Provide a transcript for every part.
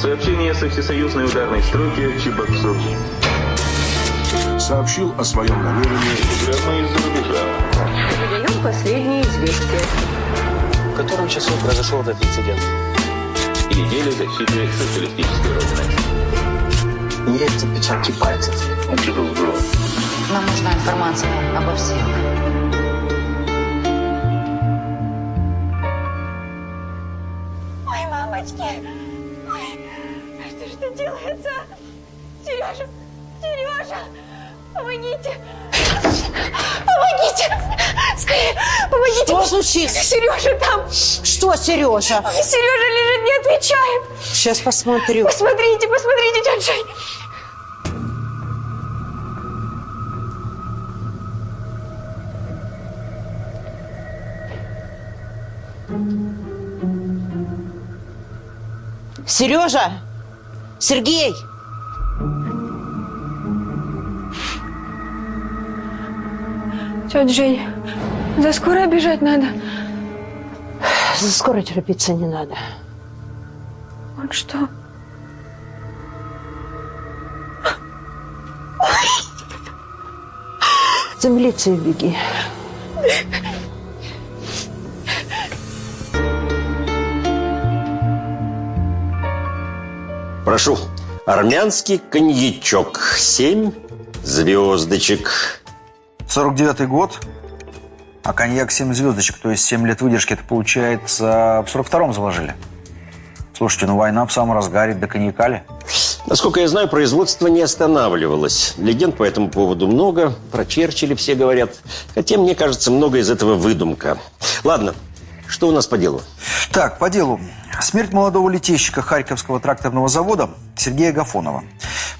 Сообщение со всесоюзной ударной стройки Чебоксур. Сообщил о своем намерении. Прямо из-за рубежа. Передаем последние известия. В котором часу произошел этот инцидент? Неделя защиты социалистической родины. Есть отпечатки пальцев. Нам нужна информация обо всех. Случилось? Сережа там! Что, Сережа? Сережа лежит, не отвечает! Сейчас посмотрю. Посмотрите, посмотрите, дядь Жень! Сережа! Сергей! Тетя Жень, за скорой бежать надо. За скоро торопиться не надо. Он что? За милицией беги. Прошу. Армянский коньячок. Семь звездочек. 49-й год, а коньяк 7 звездочек, то есть 7 лет выдержки, это получается в 42-м заложили. Слушайте, ну война в самом разгаре, до коньяка ли? Насколько я знаю, производство не останавливалось. Легенд по этому поводу много. Про Черчилля все говорят. Хотя, мне кажется, много из этого выдумка. Ладно, что у нас по делу? Так, по делу. Смерть молодого летейщика Харьковского тракторного завода Сергея Гафонова.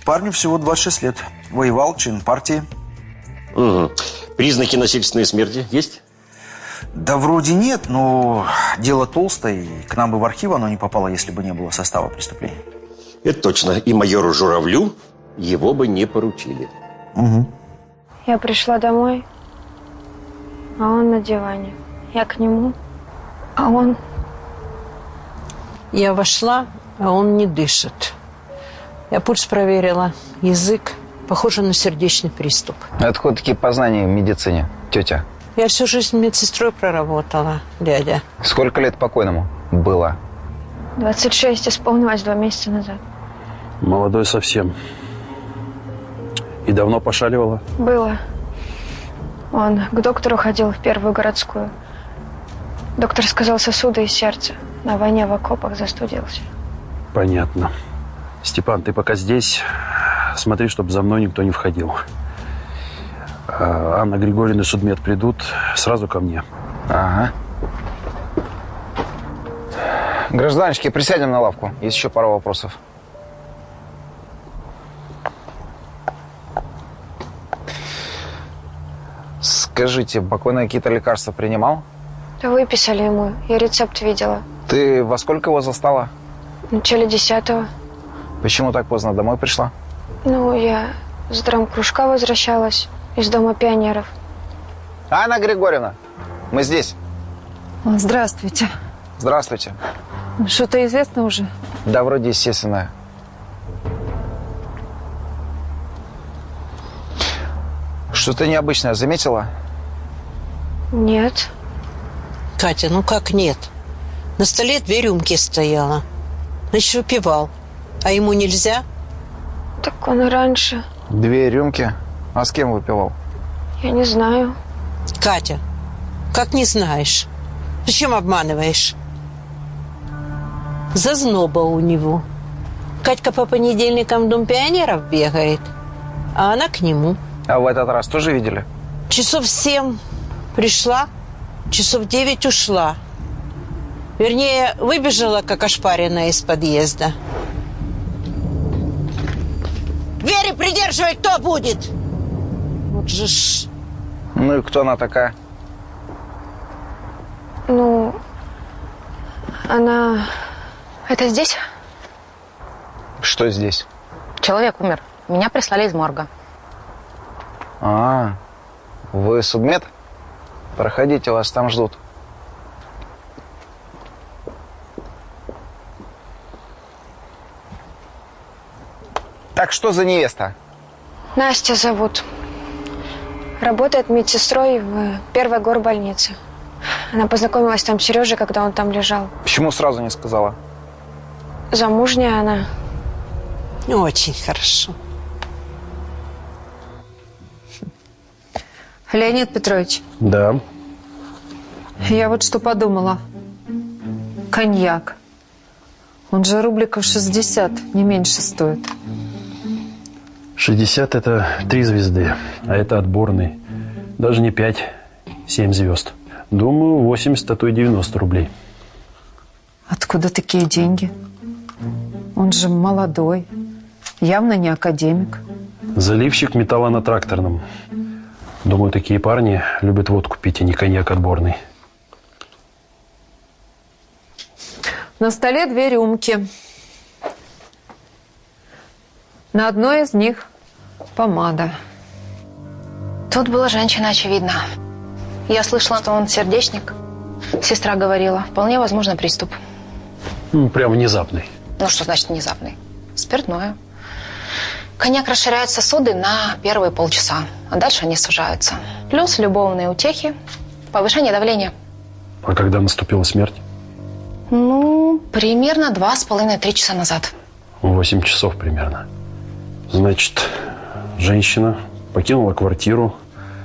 Парню всего 26 лет. Воевал, член партии. Угу. Признаки насильственной смерти есть? Да вроде нет, но дело толстое, и к нам бы в архив оно не попало, если бы не было состава преступления. Это точно. И майору Журавлю его бы не поручили. Угу. Я пришла домой, а он на диване. Я к нему, а он... Я вошла, а он не дышит. Я пульс проверила. Язык. Похоже на сердечный приступ. Откуда такие познания в медицине, тетя? Я всю жизнь медсестрой проработала, дядя. Сколько лет покойному было? 26 исполнилось два месяца назад. Молодой совсем. И давно пошаливала? Было. Он к доктору ходил в первую городскую. Доктор сказал сосуды и сердце. На войне в окопах застудился. Понятно. Степан, ты пока здесь. Смотри, чтобы за мной никто не входил. А Анна Григорьевна и судмед придут сразу ко мне. Ага. Гражданочки, присядем на лавку. Есть еще пара вопросов. Скажите, покойный какие-то лекарства принимал? Да выписали ему. Я рецепт видела. Ты во сколько его застала? В начале десятого. Почему так поздно домой пришла? Ну, я с драм-кружка возвращалась из Дома пионеров. Анна Григорьевна, мы здесь. Здравствуйте. Здравствуйте. Что-то известно уже? Да, вроде естественно. Что-то необычное заметила? Нет. Катя, ну как нет? На столе две рюмки стояла. Значит, выпивал. А ему нельзя? Так он и раньше. Две рюмки? А с кем выпивал? Я не знаю. Катя, как не знаешь? Зачем обманываешь? Зазноба у него. Катька по понедельникам в Дом пионеров бегает, а она к нему. А в этот раз тоже видели? Часов семь пришла, часов девять ушла. Вернее, выбежала, как ошпаренная из подъезда. Двери придерживать кто будет? Вот же ж... Ну и кто она такая? Ну, она... Это здесь? Что здесь? Человек умер. Меня прислали из морга. А, вы судмед? Проходите, вас там ждут. Так что за невеста? Настя зовут. Работает медсестрой в первой горбольнице. Она познакомилась там с Сережей, когда он там лежал. Почему сразу не сказала? Замужняя она. Очень хорошо. Леонид Петрович, Да. я вот что подумала. Коньяк. Он же рубликов 60, не меньше стоит. 60 это три звезды, а это отборный. Даже не 5, 7 звезд. Думаю, 80, а то и 90 рублей. Откуда такие деньги? Он же молодой, явно не академик. Заливщик металла на тракторном. Думаю, такие парни любят водку пить, а не коньяк отборный. На столе две рюмки. На одной из них помада. Тут была женщина, очевидно. Я слышала, что он сердечник. Сестра говорила, вполне возможно приступ. Ну, прям внезапный. Ну, что значит внезапный? Спиртное. Коньяк расширяет сосуды на первые полчаса, а дальше они сужаются. Плюс любовные утехи, повышение давления. А когда наступила смерть? Ну, примерно два с половиной-три часа назад. 8 часов примерно. Значит, женщина покинула квартиру,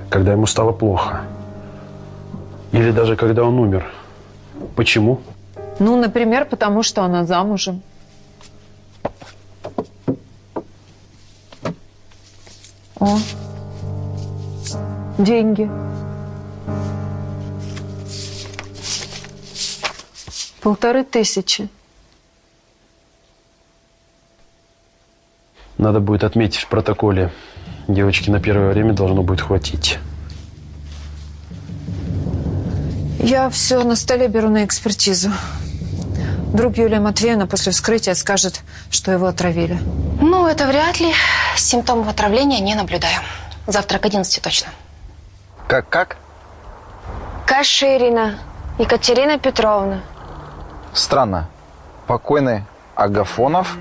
когда ему стало плохо. Или даже когда он умер. Почему? Ну, например, потому что она замужем. О, деньги. Полторы тысячи. Надо будет отметить в протоколе. Девочки на первое время должно будет хватить. Я все на столе беру на экспертизу. Вдруг Юлия Матвеевна после вскрытия скажет, что его отравили. Ну, это вряд ли. Симптомов отравления не наблюдаю. Завтра к 11 точно. Как-как? Каширина Екатерина Петровна. Странно. Покойный Агафонов,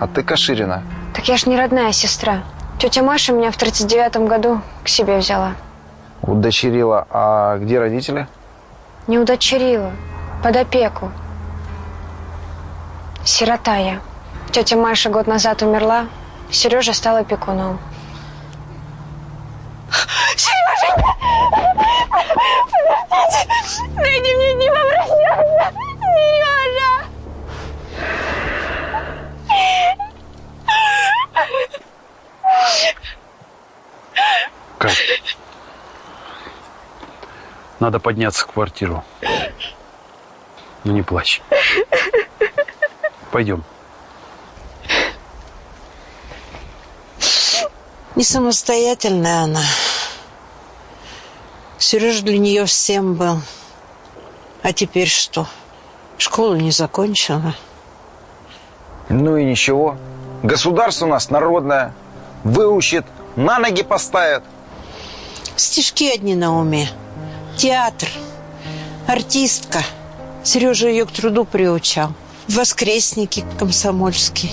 а ты Каширина. Так я ж не родная сестра. Тетя Маша меня в 39 году к себе взяла. Удочерила. А где родители? Не удочерила. Под опеку. Сирота я. Тетя Маша год назад умерла. Сережа стал опекуном. Сереженька! Подождите! Дайте мне не попрощаться! Сережа! Как? Надо подняться в квартиру. Ну не плачь. Пойдем. Не самостоятельная она. Сережа для нее всем был. А теперь что? Школу не закончила. Ну и ничего. Государство у нас народное. Выучит, на ноги поставит. Стишки одни на уме. Театр. Артистка. Сережа ее к труду приучал. Воскресники комсомольский.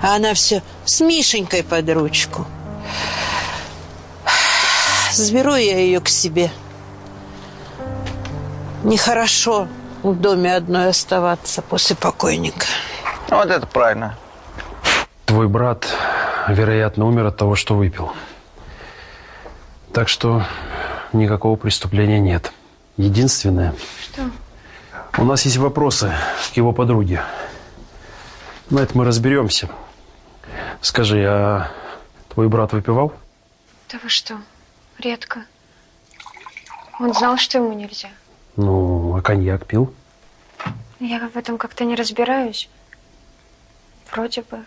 А она все с Мишенькой под ручку. Заберу я ее к себе. Нехорошо в доме одной оставаться после покойника. Вот это правильно. Твой брат, вероятно, умер от того, что выпил. Так что никакого преступления нет. Единственное... Что? У нас есть вопросы к его подруге. На это мы разберемся. Скажи, а твой брат выпивал? Да вы что? Редко. Он знал, что ему нельзя. Ну, а коньяк пил? Я в этом как-то не разбираюсь. Вроде бы.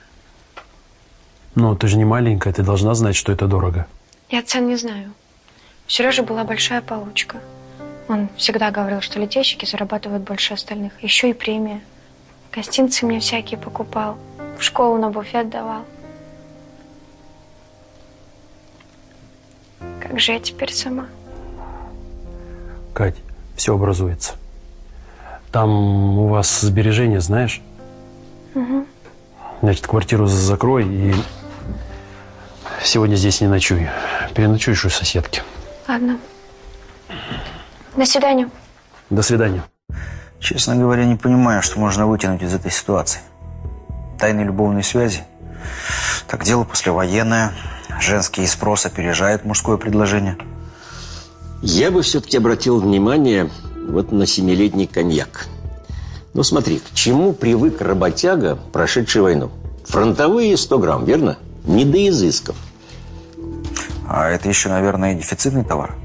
Ну, ты же не маленькая, ты должна знать, что это дорого. Я цен не знаю. У Сережи была большая получка. Он всегда говорил, что литейщики зарабатывают больше остальных. Еще и премия. Гостинцы мне всякие покупал. В школу на буфет давал. Как же я теперь сама? Кать, все образуется. Там у вас сбережения, знаешь? Угу. Значит, квартиру закрой и сегодня здесь не ночуй. Переночуешь у соседки. Ладно. До свидания. До свидания. Честно говоря, не понимаю, что можно вытянуть из этой ситуации. Тайные любовные связи. Так дело послевоенное. Женский спрос опережает мужское предложение. Я бы все-таки обратил внимание вот на семилетний коньяк. Ну смотри, к чему привык работяга, прошедший войну? Фронтовые 100 грамм, верно? Не до изысков. А это еще, наверное, и дефицитный товар.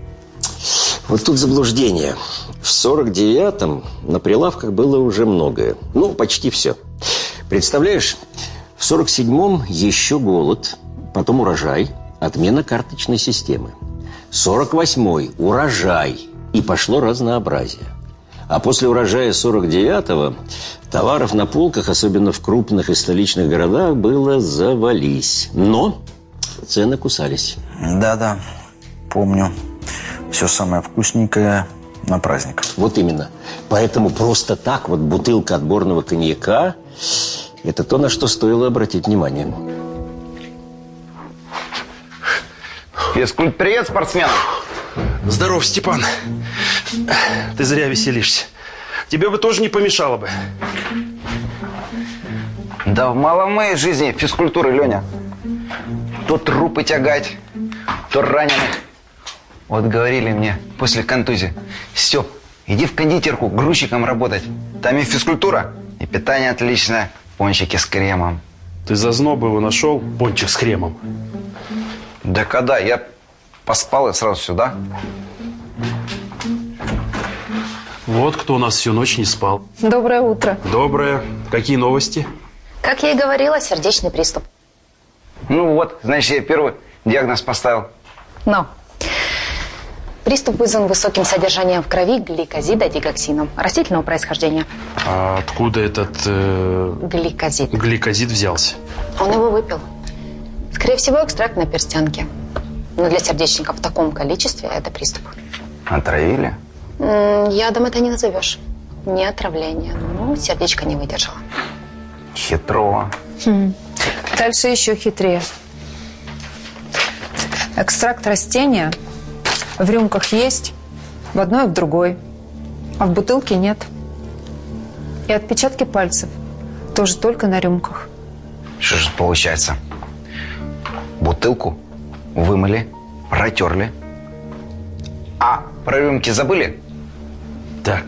Вот тут заблуждение. В 49-м на прилавках было уже многое. Ну, почти все. Представляешь, в 47-м еще голод, потом урожай, отмена карточной системы. 48-й – урожай, и пошло разнообразие. А после урожая 49-го товаров на полках, особенно в крупных и столичных городах, было завались. Но цены кусались. Да-да, помню. Все самое вкусненькое на праздник. Вот именно. Поэтому просто так вот бутылка отборного коньяка – это то, на что стоило обратить внимание. Физкульт-привет спортсменам! Здоров, Степан. Ты зря веселишься. Тебе бы тоже не помешало бы. Да мало в моей жизни физкультуры, Леня. То трупы тягать, то раненых. Вот говорили мне после контузии. Степ, иди в кондитерку грузчиком работать. Там и физкультура, и питание отличное. Пончики с кремом. Ты зазнобу его нашел, пончик с кремом. Да когда? Я поспал и сразу сюда. Вот кто у нас всю ночь не спал. Доброе утро. Доброе. Какие новости? Как я и говорила, сердечный приступ. Ну вот, значит, я первый диагноз поставил. Но приступ вызван высоким содержанием в крови гликозида дигоксином растительного происхождения. А откуда этот э, Гликозид. гликозид взялся? Он его выпил. Скорее всего, экстракт на перстянке. Но для сердечника в таком количестве это приступ. Отравили? Ядом это не назовешь. Не отравление. Ну, сердечко не выдержало. Хитро. Дальше еще хитрее. Экстракт растения в рюмках есть, в одной и в другой, а в бутылке нет. И отпечатки пальцев тоже только на рюмках. Что же получается? Бутылку вымыли, протерли. А про рюмки забыли? Так,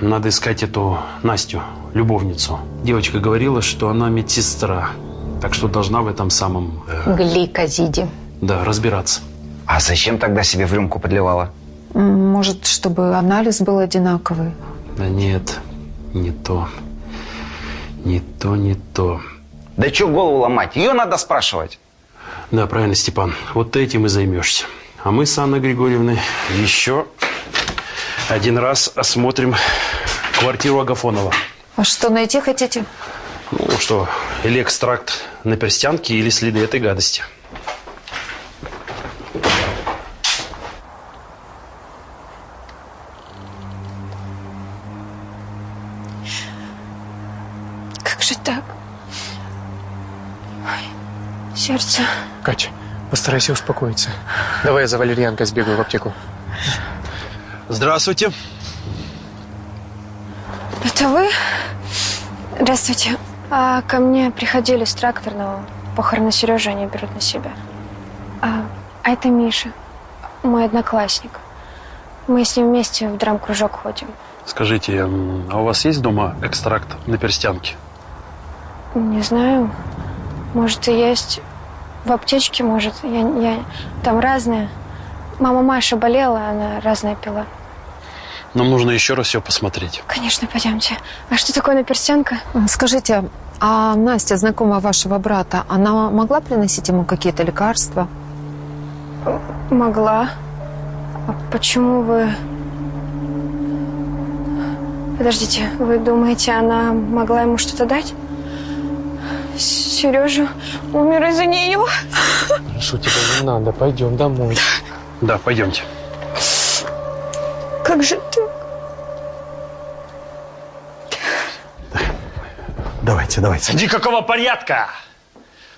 надо искать эту Настю, любовницу. Девочка говорила, что она медсестра, так что должна в этом самом, э, Гликозиде. да, разбираться. А зачем тогда себе в рюмку подливала? Может, чтобы анализ был одинаковый. Да нет, не то. Не то, не то. Да что голову ломать? Ее надо спрашивать. Да, правильно, Степан. Вот ты этим и займешься. А мы с Анной Григорьевной еще один раз осмотрим квартиру Агафонова. А что, найти хотите? Ну что, или экстракт на перстянке, или следы этой гадости. Как же так? Ой, сердце. Катя, постарайся успокоиться. Давай я за валерьянкой сбегаю в аптеку. Здравствуйте. Это вы? Здравствуйте. А, ко мне приходили с тракторного. Похороны Сережи они берут на себя. А, а это Миша, мой одноклассник. Мы с ним вместе в драм-кружок ходим. Скажите, а у вас есть дома экстракт на перстянке? Не знаю. Может, и есть. В аптечке, может. Я, я... Там разные. Мама Маша болела, она разное пила. Нам нужно еще раз все посмотреть. Конечно, пойдемте. А что такое наперстянка? Скажите, а Настя, знакомая вашего брата, она могла приносить ему какие-то лекарства? Могла. А почему вы... Подождите, вы думаете, она могла ему что-то дать? Сережа умер из-за нее. Прошу тебя, не надо, пойдем домой. Да, пойдемте. Как же Давайте, давайте. Никакого порядка!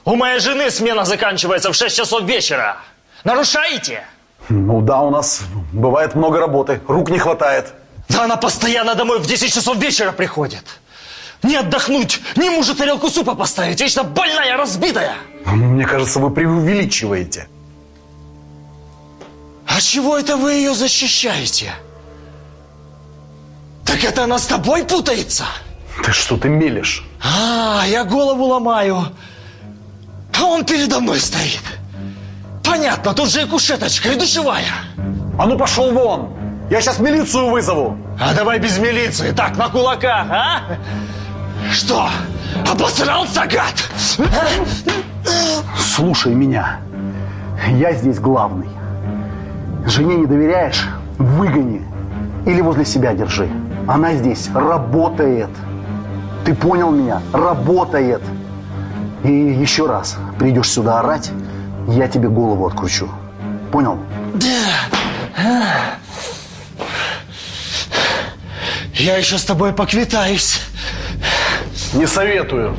У моей жены смена заканчивается в 6 часов вечера. Нарушаете? Ну да, у нас бывает много работы, рук не хватает. Да она постоянно домой в 10 часов вечера приходит. Не отдохнуть, не мужу тарелку супа поставить, вечно больная, разбитая. Мне кажется, вы преувеличиваете. А чего это вы ее защищаете? Так это она с тобой путается? Ты что, ты мелешь? А, я голову ломаю. А он передо мной стоит. Понятно, тут же и кушеточка, и душевая. А ну пошел вон! Я сейчас милицию вызову. А давай без милиции, так, на кулаках, а? Что, обосрался, гад? Слушай меня. Я здесь главный. Жене не доверяешь? Выгони. Или возле себя держи. Она здесь работает. Ты понял меня? Работает. И еще раз придешь сюда орать, я тебе голову откручу. Понял? Да. Я еще с тобой поквитаюсь. Не советую.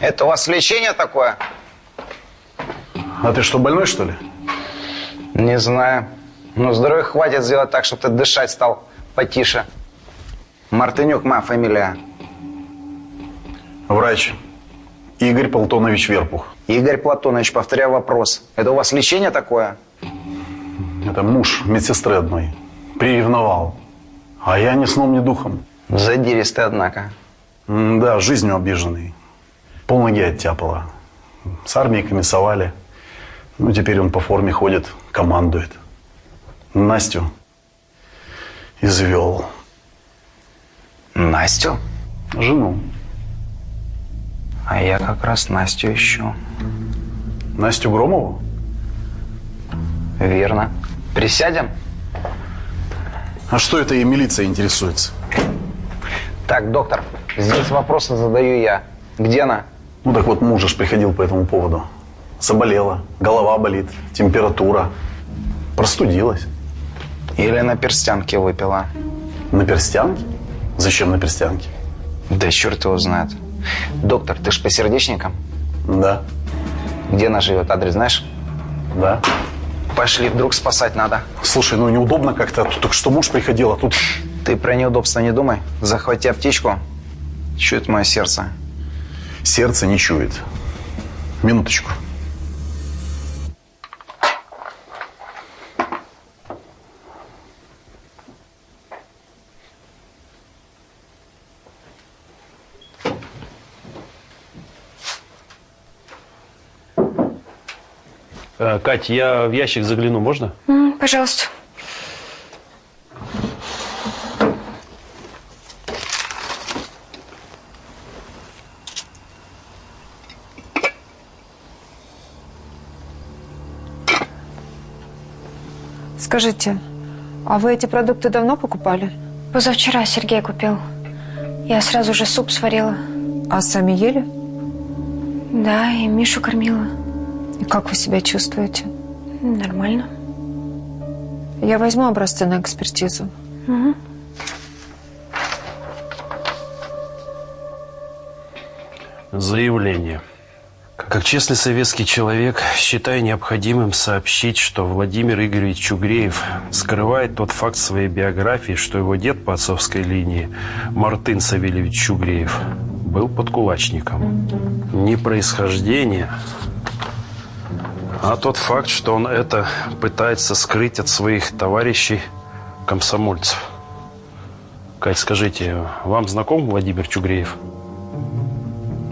Это у вас лечение такое? А ты что, больной, что ли? Не знаю. Но здоровья хватит сделать так, чтобы ты дышать стал потише. Мартынюк моя фамилия. Врач. Игорь Платонович Верпух. Игорь Платонович, повторяю вопрос. Это у вас лечение такое? Это муж медсестры одной. Приревновал. А я ни сном, ни духом. Задиристый, однако. М, Да, жизнью обиженный. Полноги оттяпало. С армии комиссовали. Ну, теперь он по форме ходит, командует. Настю извел. Настю? Жену. А я как раз Настю ищу. Настю Громову? Верно. Присядем? А что это и милиция интересуется? Так, доктор, здесь вопросы задаю я. Где она? Ну так вот, муж ж приходил по этому поводу. Заболела, голова болит, температура. Простудилась. Или на перстянке выпила? На перстянке? Зачем на перстянке? Да черт его знает. Доктор, ты ж по сердечникам? Да. Где она живет? Адрес знаешь? Да. Пошли, вдруг спасать надо. Слушай, ну неудобно как-то. Только что муж приходил, а тут... Ты про неудобства не думай. Захвати аптечку. Чует мое сердце. Сердце не чует. Минуточку. Кать, я в ящик загляну, можно? М, Пожалуйста. Скажите, а вы эти продукты давно покупали? Позавчера Сергей купил. Я сразу же суп сварила. А сами ели? Да, и Мишу кормила. И как вы себя чувствуете? Нормально. Я возьму образцы на экспертизу. Мгм. Заявление. Как честный советский человек, считаю необходимым сообщить, что Владимир Игоревич Чугреев скрывает тот факт своей биографии, что его дед по отцовской линии, Мартын Савельевич Чугреев, был подкулачником. Не происхождение, а тот факт, что он это пытается скрыть от своих товарищей комсомольцев. Кать, скажите, вам знаком Владимир Чугреев?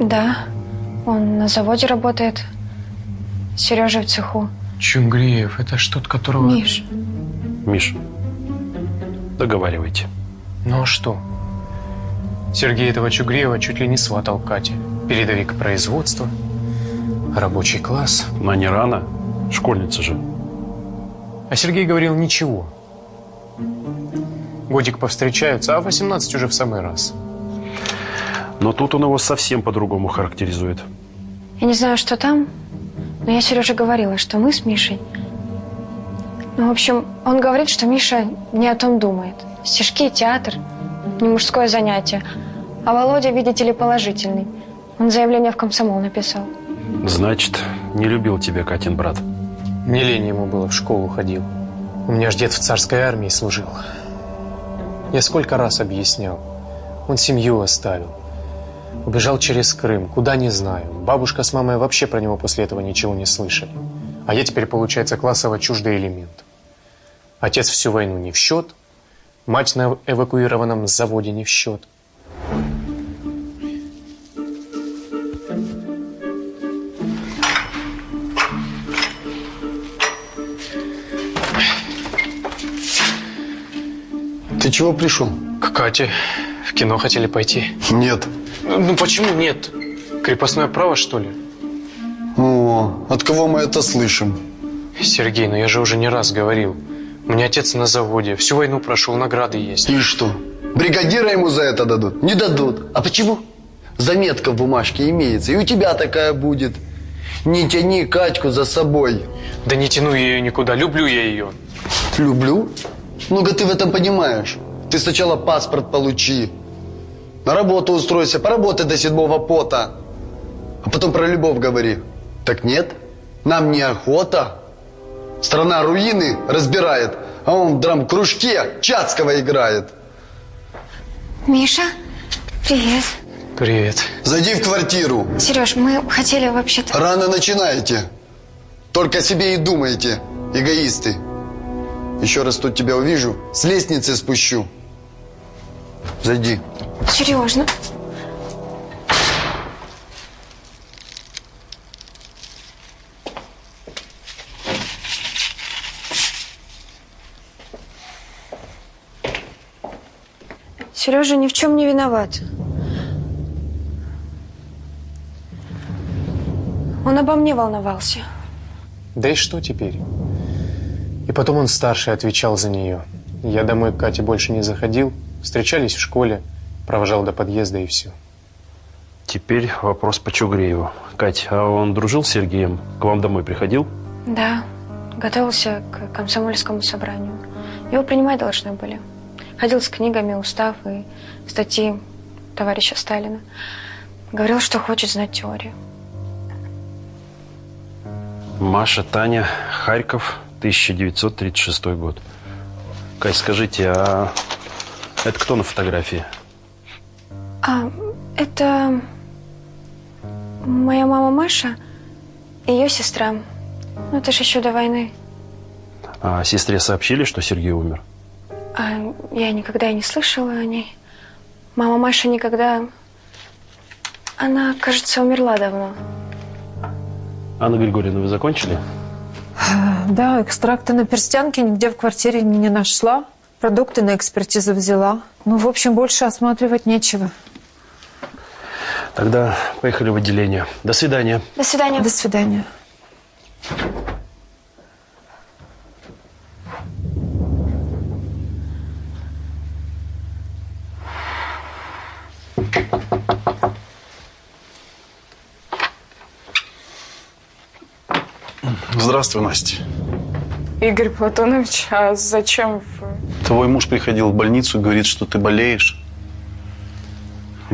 Да, он на заводе работает. Сережа в цеху. Чунгреев, это ж тот, которого... Миш, Миш, договаривайте. Ну а что? Сергей этого Чугреева чуть ли не сватал Кате. Передовик производства, рабочий класс. Но не рано, школьница же. А Сергей говорил ничего. Годик повстречаются, а 18 уже в самый раз. Но тут он его совсем по-другому характеризует. я не знаю, что там, но я Сереже говорила, что мы с Мишей... Ну, в общем, он говорит, что Миша не о том думает. Стишки, театр. не мужское занятие. А Володя, видите ли, положительный. Он заявление в комсомол написал. Значит, не любил тебя Катин брат. Не лень ему было, в школу ходил. У меня ж дед в царской армии служил. Я сколько раз объяснял. Он семью оставил. Убежал через Крым, куда не знаю. Бабушка с мамой вообще про него после этого ничего не слышали. А я теперь, получается, классово чуждый элемент. Отец всю войну не в счет, мать на эвакуированном заводе не в счет. Ты чего пришел? К Кате. В кино хотели пойти. Нет. Ну почему нет? Крепостное право, что ли? О, от кого мы это слышим? Сергей, ну я же уже не раз говорил. У меня отец на заводе, всю войну прошел, награды есть. И что? Бригадира ему за это дадут? Не дадут. А почему? Заметка в бумажке имеется, и у тебя такая будет. Не тяни Катьку за собой. Да не тяну я ее никуда, люблю я ее. Люблю? Ну-ка ты в этом понимаешь. Ты сначала паспорт получи. На работу устройся, поработай до седьмого пота. А потом про любовь говори. Так нет, нам не охота. Страна руины разбирает, а он в драм-кружке Чацкого играет. Миша, привет. Привет. Зайди в квартиру. Сереж, мы хотели вообще-то... Рано начинаете. Только о себе и думаете, эгоисты. Еще раз тут тебя увижу, с лестницы спущу. Зайди. Сереж, ну... Сережа ни в чем не виноват. Он обо мне волновался. Да и что теперь? И потом он старший отвечал за нее. Я домой к Кате больше не заходил. Встречались в школе, провожал до подъезда и все. Теперь вопрос по Чугрееву. Кать, а он дружил с Сергеем? К вам домой приходил? Да, готовился к комсомольскому собранию. Его принимать должны были. Ходил с книгами, устав и статьи товарища Сталина. Говорил, что хочет знать теорию. Маша, Таня, Харьков, 1936 год. Кать, скажите, а это кто на фотографии? А, это моя мама Маша и ее сестра. Ну, это же еще до войны. А сестре сообщили, что Сергей умер? А я никогда и не слышала о ней. Мама Маша никогда... Она, кажется, умерла давно. Анна Григорьевна, вы закончили? Да, экстракты на перстянке нигде в квартире не нашла. Продукты на экспертизу взяла. Ну, в общем, больше осматривать нечего. Тогда поехали в отделение. До свидания. До свидания. До свидания. Здравствуй, Настя. Игорь Платонович, а зачем вы? Твой муж приходил в больницу и говорит, что ты болеешь.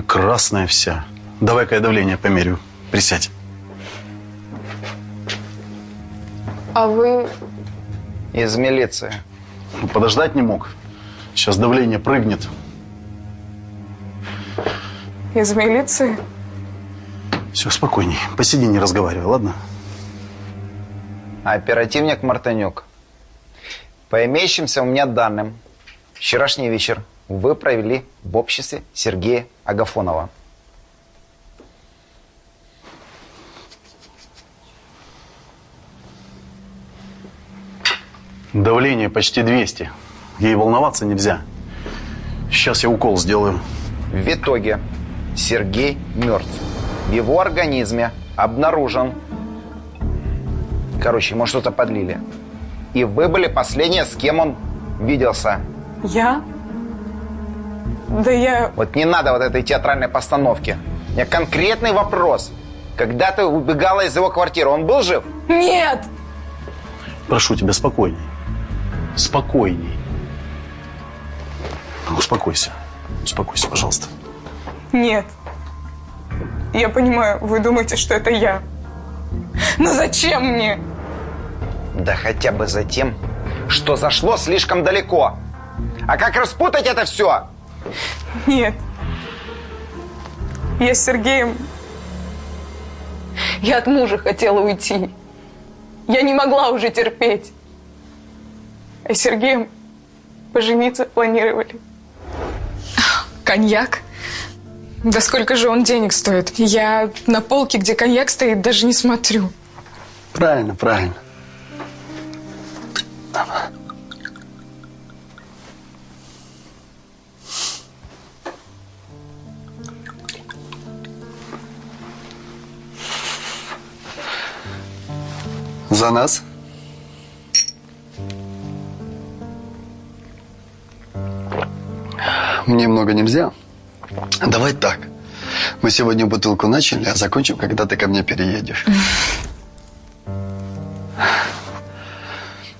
Красная вся. Давай-ка я давление померю. Присядь. А вы... Из милиции. Ну, Подождать не мог. Сейчас давление прыгнет. Из милиции? Все, спокойней. Посиди, не разговаривай, ладно? Оперативник Мартынюк. По имеющимся у меня данным, вчерашний вечер вы провели в обществе Сергея Агафонова. Давление почти 200. Ей волноваться нельзя. Сейчас я укол сделаю. В итоге Сергей мертв. В его организме обнаружен... Короче, ему что-то подлили. И вы были последние, с кем он виделся. Я? Да я... Вот не надо вот этой театральной постановки. У меня конкретный вопрос. Когда ты убегала из его квартиры, он был жив? Нет! Прошу тебя, спокойней. Спокойней. Успокойся. Успокойся, пожалуйста. Нет. Я понимаю, вы думаете, что это я. Но зачем мне? Да хотя бы за тем, что зашло слишком далеко. А как распутать это все? Нет. Я с Сергеем... Я от мужа хотела уйти. Я не могла уже терпеть. А с Сергеем пожениться планировали. Коньяк? Да сколько же он денег стоит? Я на полке, где коньяк стоит, даже не смотрю. Правильно, правильно. За нас. Мне много нельзя. Давай так. Мы сегодня бутылку начали, а закончим, когда ты ко мне переедешь.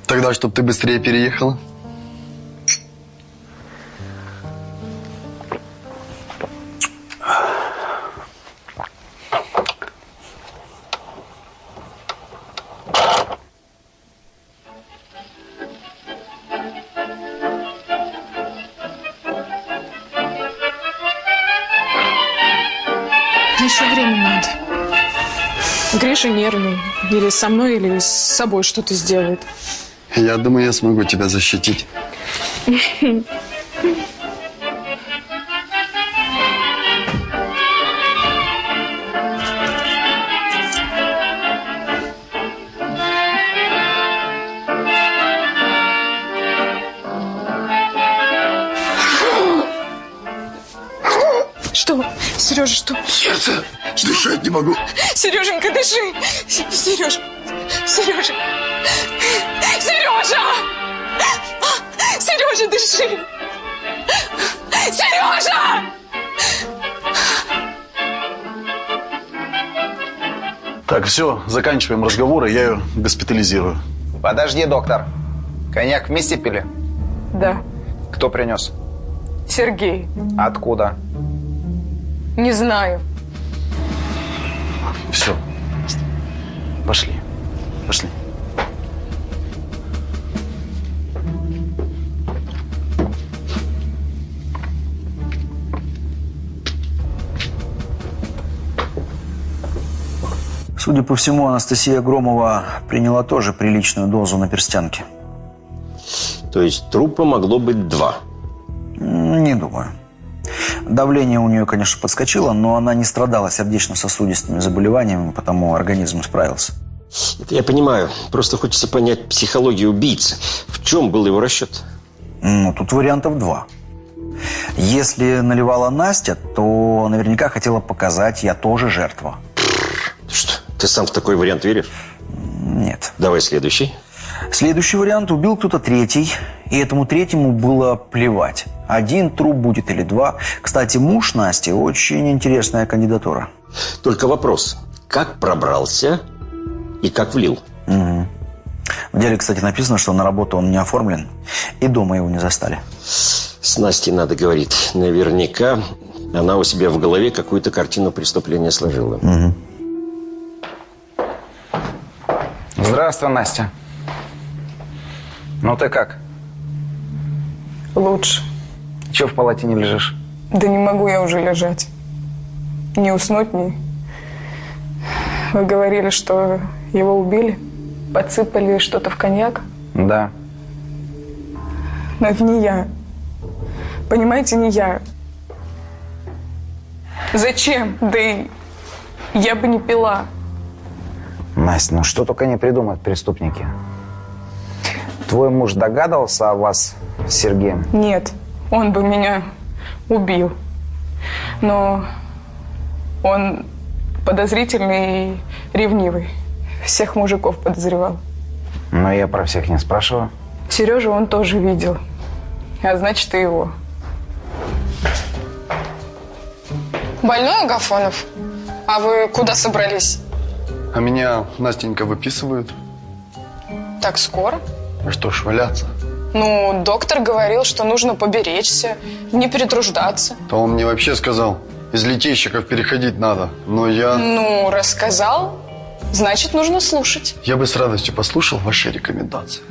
Тогда, чтобы ты быстрее переехала. Еще время надо. Гриша нервный. Или со мной, или с собой что-то сделает. Я думаю, я смогу тебя защитить. Что? Сережа, что? Сердце! Дышать не могу. Сереженька, дыши! Сережа! Сережа! Сережа, дыши! Сережа! Так, все, заканчиваем разговор, и я ее госпитализирую. Подожди, доктор. Коньяк вместе пили? Да, Кто принес? Сергей. Откуда? Не знаю. Все. Пошли. Пошли. Судя по всему, Анастасия Громова приняла тоже приличную дозу на перстянке. То есть трупа могло быть два? Не думаю. Давление у нее, конечно, подскочило, но она не страдала сердечно-сосудистыми заболеваниями, потому организм справился. Это я понимаю. Просто хочется понять психологию убийцы. В чем был его расчет? Ну, тут вариантов два. Если наливала Настя, то наверняка хотела показать, я тоже жертва. Что, ты сам в такой вариант веришь? Нет. Давай следующий. Следующий вариант. Убил кто-то третий, и этому третьему было плевать. Один труп будет или два. Кстати, муж Насти очень интересная кандидатура. Только вопрос. Как пробрался и как влил? Мгм. В деле, кстати, написано, что на работу он не оформлен, и дома его не застали. С Настей надо говорить. Наверняка она у себя в голове какую-то картину преступления сложила. Здравствуй, Настя. Ну ты как? Лучше. Чего в палате не лежишь? Да не могу я уже лежать. Не уснуть, ни... Вы говорили, что его убили? Подсыпали что-то в коньяк? Да. Но это не я. Понимаете, не я. Зачем? Да и я бы не пила. Настя, ну что только не придумают преступники. Твой муж догадывался о вас с Сергеем? Нет, он бы меня убил. Но он подозрительный и ревнивый. Всех мужиков подозревал. Но я про всех не спрашиваю. Сережу он тоже видел. А значит, и его. Больной Агафонов? А вы куда собрались? А меня Настенька выписывают. Так скоро? А что ж, валяться? Ну, доктор говорил, что нужно поберечься, не перетруждаться. То он мне вообще сказал, из литейщиков переходить надо. Но я... Ну, рассказал, значит, нужно слушать. Я бы с радостью послушал ваши рекомендации.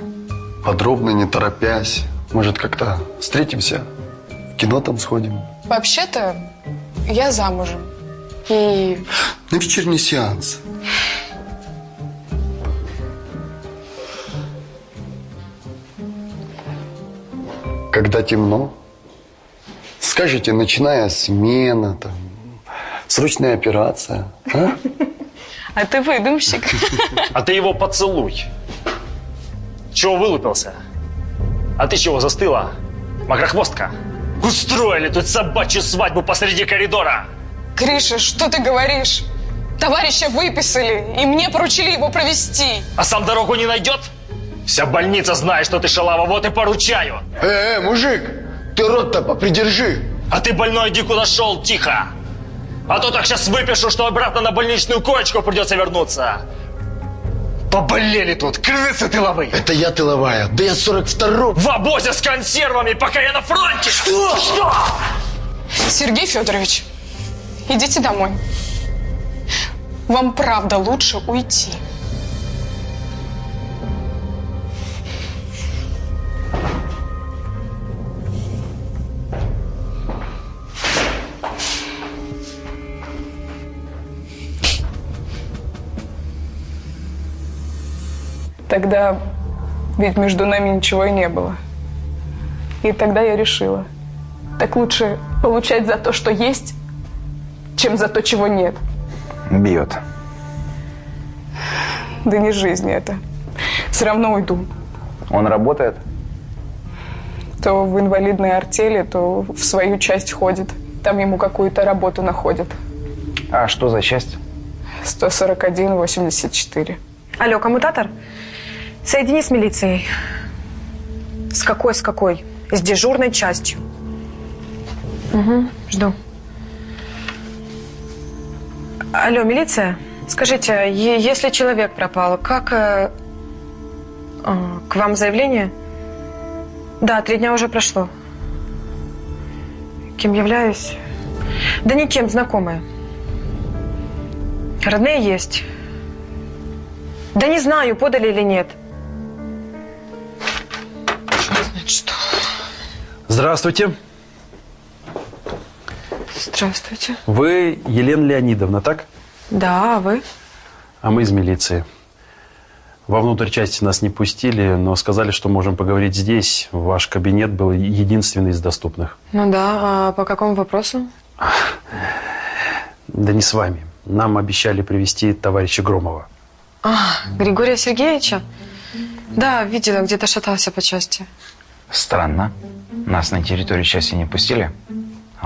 Подробно, не торопясь. Может, как-то встретимся? В кино там сходим? Вообще-то, я замужем. И На вечерний сеанс. Когда темно, скажите, начиная смена, там, срочная операция. А? А ты выдумщик. А ты его поцелуй. Чего вылупился? А ты чего застыла? Макрохвостка? Устроили тут собачью свадьбу посреди коридора. Гриша, что ты говоришь? Товарища выписали, и мне поручили его провести. А сам дорогу не найдет? Вся больница знает, что ты шалава, вот и поручаю. Э, э, мужик, ты рот-то попридержи. А ты больной иди куда шел, тихо. А то так сейчас выпишу, что обратно на больничную коечку придется вернуться. Поболели тут, крысы тыловые. Это я тыловая, да я 42 В обозе с консервами, пока я на фронте. Что? Что? Сергей Федорович, идите домой. Вам правда лучше уйти. Тогда ведь между нами ничего и не было. И тогда я решила, так лучше получать за то, что есть, чем за то, чего нет. Бьет. Да не жизнь это. Все равно уйду. Он работает? То в инвалидной артели, то в свою часть ходит. Там ему какую-то работу находят. А что за часть? 141-84. Алло, коммутатор? Соедини с милицией. С какой, с какой? С дежурной частью. Угу, жду. Алло, милиция? Скажите, если человек пропал, как... э, а, к вам заявление? Да, три дня уже прошло. Кем являюсь? Да никем, знакомая. Родные есть. Да не знаю, подали или нет. Значит, что? Здравствуйте. Здравствуйте. Вы Елена Леонидовна, так? Да, а вы? А мы из милиции. Во внутрь части нас не пустили, но сказали, что можем поговорить здесь. Ваш кабинет был единственный из доступных. Ну да, а по какому вопросу? Да не с вами. Нам обещали привести товарища Громова. А, Григория Сергеевича? Да, видела, где-то шатался по части. Странно. Нас на территорию части не пустили,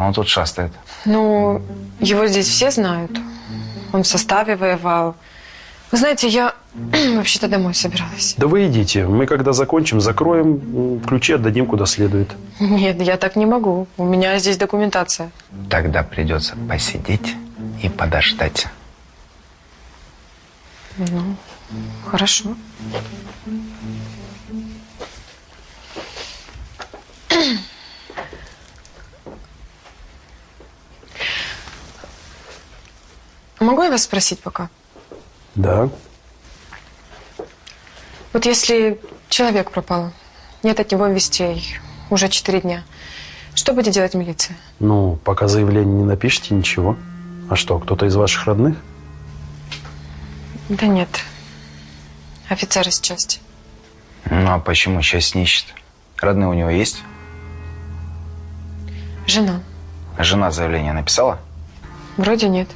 а он тут шастает. Ну, его здесь все знают. Он в составе воевал. Вы знаете, я вообще-то домой собиралась. Да вы идите. Мы когда закончим, закроем, ключи отдадим куда следует. Нет, я так не могу. У меня здесь документация. Тогда придется посидеть и подождать. Ну, хорошо. Могу я вас спросить пока? Да. Вот если человек пропал, нет от него вестей, уже четыре дня, что будет делать милиция? Ну, пока заявление не напишите, ничего. А что, кто-то из ваших родных? Да нет. Офицер из части. Ну а почему часть не ищет? Родные у него есть? Жена. Жена заявление написала? Вроде нет.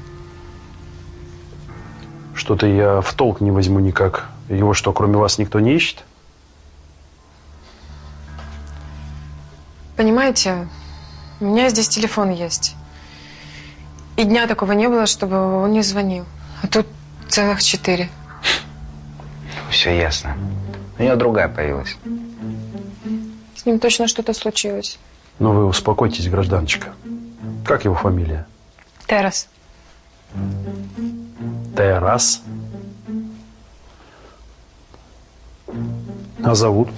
Что-то я в толк не возьму никак. Его что, кроме вас никто не ищет? Понимаете, у меня здесь телефон есть. И дня такого не было, чтобы он не звонил. А тут целых четыре. Все ясно. У нее другая появилась. С ним точно что-то случилось. Ну вы успокойтесь, гражданочка. Как его фамилия? Террас. Террас. А зовут?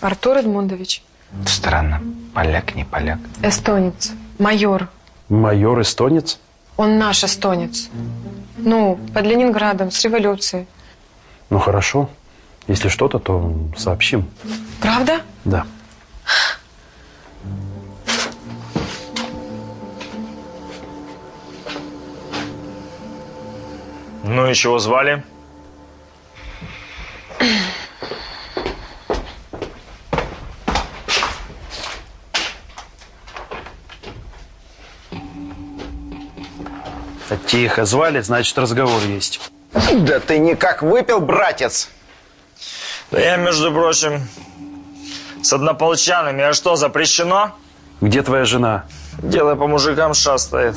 Артур Эдмундович. Странно. Поляк, не поляк. Эстонец. Майор. Майор эстонец? Он наш эстонец. Ну, под Ленинградом, с революции. Ну хорошо. Если что-то, то сообщим. Правда? Да. Ну и чего звали? Тихо, звали, значит разговор есть. Да ты никак выпил, братец. Да я, между прочим, с однополчанами. А что, запрещено? Где твоя жена? Дело по мужикам шастает.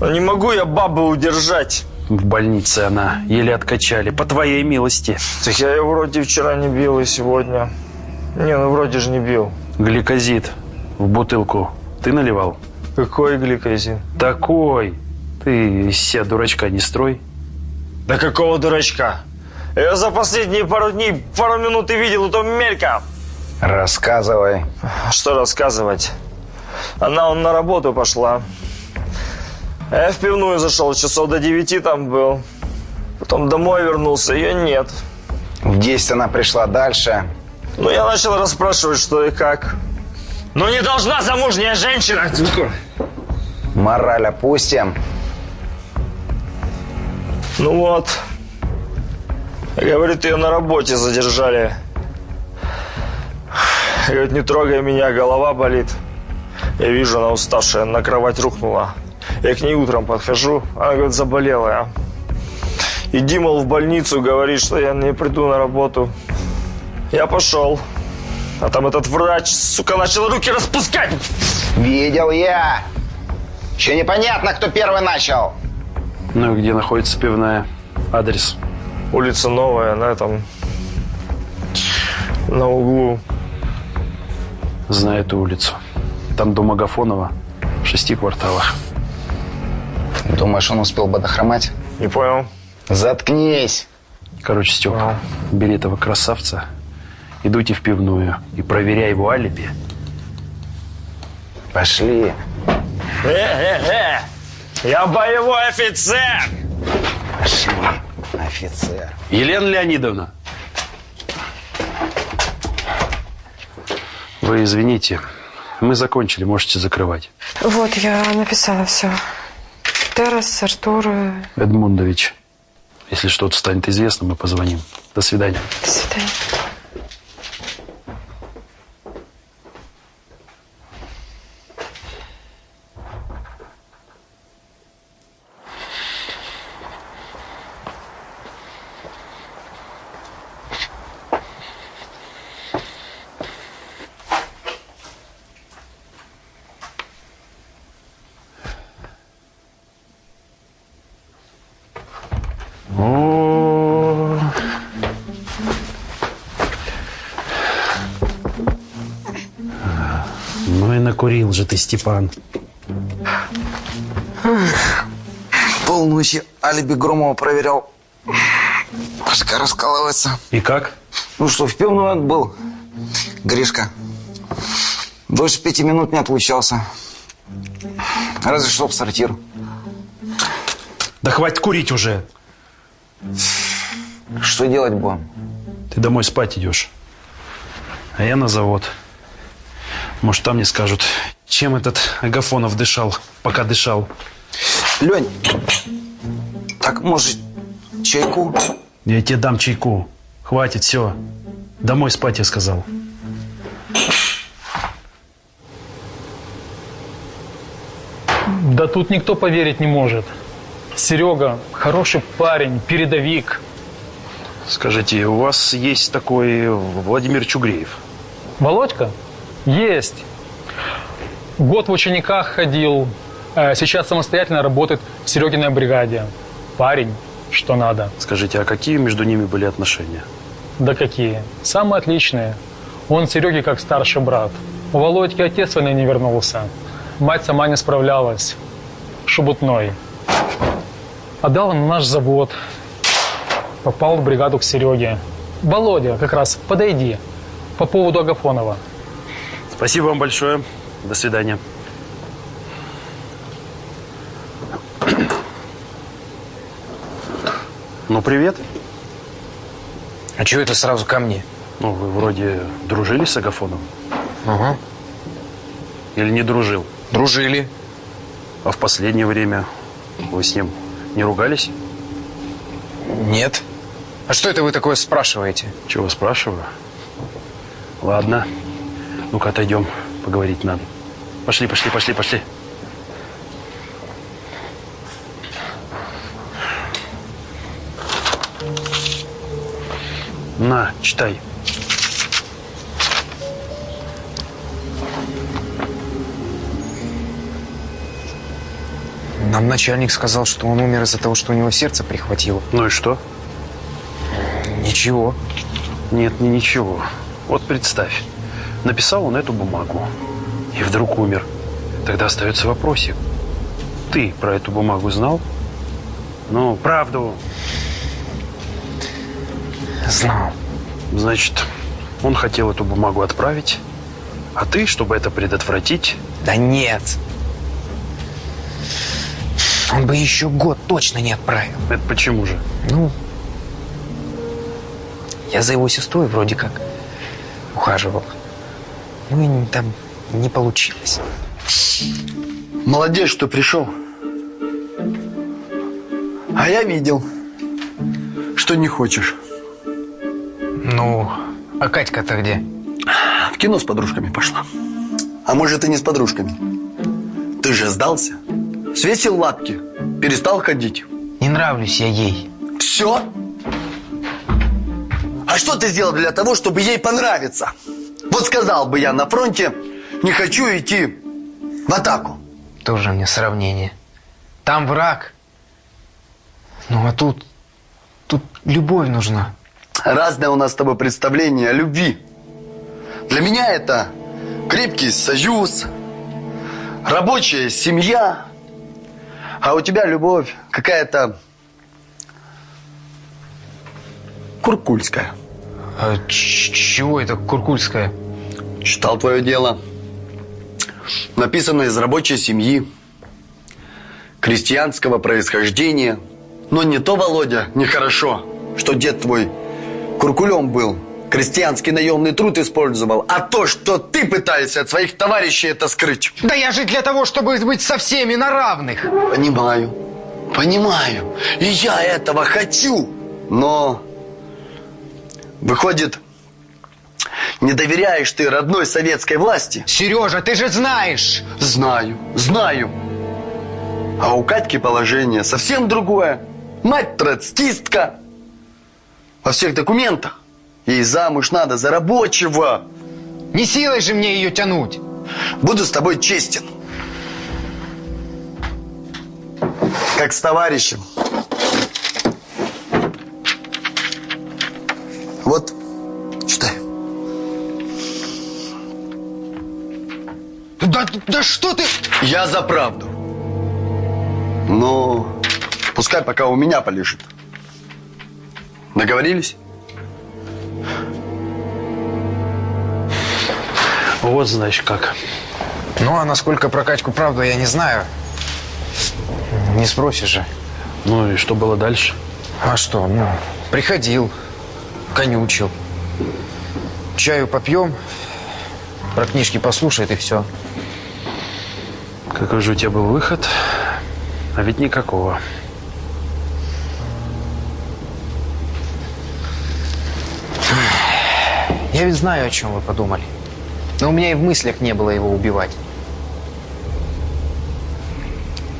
Но не могу я бабы удержать. В больнице она. Еле откачали. По твоей милости. Так я ее вроде вчера не бил и сегодня. Не, ну вроде же не бил. Гликозид в бутылку. Ты наливал? Какой гликозид? Такой. Ты из себя дурачка не строй. Да какого дурачка? Я за последние пару дней, пару минут и видел, то мелька. Рассказывай. Что рассказывать? Она он на работу пошла. А я в пивную зашел, часов до девяти там был. Потом домой вернулся, ее нет. В 10 она пришла дальше. Ну, я начал расспрашивать, что и как. Ну, не должна замужняя женщина... Мораль опустим. Ну вот. Говорит, ее на работе задержали. Говорит, не трогай меня, голова болит. Я вижу, она уставшая, на кровать рухнула. Я к ней утром подхожу, она говорит, заболела. Иди, мол, в больницу, говорит, что я не приду на работу. Я пошел. А там этот врач, сука, начал руки распускать. Видел я. Еще непонятно, кто первый начал. Ну и где находится пивная? Адрес? Улица Новая, на этом... На углу. Знаю эту улицу. Там дом Агафонова в шести кварталах. Думаешь, он успел бы дохромать? Не понял. Заткнись. Короче, Степ, бери этого красавца, идуйте в пивную и проверяй его алиби. Пошли. Э-э-э! Я боевой офицер! Пошли, офицер. Елена Леонидовна. Вы извините, мы закончили, можете закрывать. Вот, я написала все. Террас, Артур. Эдмундович, если что-то станет известно, мы позвоним. До свидания. До свидания. Ты, Степан. Полночи алиби Громова проверял. Башка раскалывается. И как? Ну что, в пивную он был. Гришка. Дольше пяти минут не отлучался. Разве что в сортир. Да хватит курить уже. Что делать будем? Ты домой спать идешь. А я на завод. Может, там мне скажут, чем этот Агафонов дышал, пока дышал. Лень, так может чайку? Я тебе дам чайку. Хватит, все. Домой спать, я сказал. Да тут никто поверить не может. Серега хороший парень, передовик. Скажите, у вас есть такой Владимир Чугреев? Володька? Есть. Год в учениках ходил. э, Сейчас самостоятельно работает в Серегиной бригаде. Парень, что надо. Скажите, а какие между ними были отношения? Да какие? Самые отличные. Он Сереге как старший брат. У Володьки отец войны не вернулся. Мать сама не справлялась. Шебутной. Отдал на наш завод. Попал в бригаду к Сереге. Володя, как раз, подойди. по поводу Агафонова. Спасибо вам большое. До свидания. Ну, привет. А чего это сразу ко мне? Ну, вы вроде дружили с Агафоном? Ага. Или не дружил? Дружили. А в последнее время вы с ним не ругались? Нет. А что это вы такое спрашиваете? Чего спрашиваю? Ладно. Ну-ка, отойдем. Поговорить надо. Пошли, пошли, пошли, пошли. На, читай. Нам начальник сказал, что он умер из-за того, что у него сердце прихватило. Ну и что? Ничего. Нет, не ничего. Вот представь, написал он эту бумагу и вдруг умер. Тогда остается вопросик. Ты про эту бумагу знал? Ну, правду. Знал. Значит, он хотел эту бумагу отправить, а ты, чтобы это предотвратить... Да нет. Он бы еще год точно не отправил. Это почему же? Ну, я за его сестрой вроде как ухаживал. Ну и там не получилось. Молодец, что пришел. А я видел, что не хочешь. Ну, а Катька-то где? В кино с подружками пошла. А может и не с подружками. Ты же сдался. Свесил лапки, перестал ходить. Не нравлюсь я ей. Все? А что ты сделал для того, чтобы ей понравиться? Вот сказал бы я на фронте, не хочу идти в атаку. Тоже мне сравнение. Там враг. Ну а тут... Тут любовь нужна. Разное у нас с тобой представление о любви. Для меня это крепкий союз, рабочая семья. А у тебя любовь какая-то куркульская. А чего это куркульская? Читал твое дело. Написано из рабочей семьи, крестьянского происхождения. Но не то, Володя, нехорошо, что дед твой куркулем был, крестьянский наемный труд использовал, а то, что ты пытаешься от своих товарищей это скрыть. Да я же для того, чтобы быть со всеми на равных. Понимаю, понимаю. И я этого хочу. Но, выходит, не доверяешь ты родной советской власти? Сережа, ты же знаешь. Знаю, знаю. А у Катьки положение совсем другое. Мать троцкистка. Во всех документах. Ей замуж надо за рабочего. Не силой же мне ее тянуть. Буду с тобой честен. Как с товарищем. Вот, Да, да что ты... Я за правду. Но пускай пока у меня полежит. Договорились? Вот, значит, как. Ну, а насколько про Катьку правду, я не знаю. Не спросишь же. Ну и что было дальше? А что, ну, приходил, конючил. Чаю попьем, про книжки послушает и все. Какой же у тебя был выход? А ведь никакого. Я ведь знаю, о чем вы подумали. Но у меня и в мыслях не было его убивать.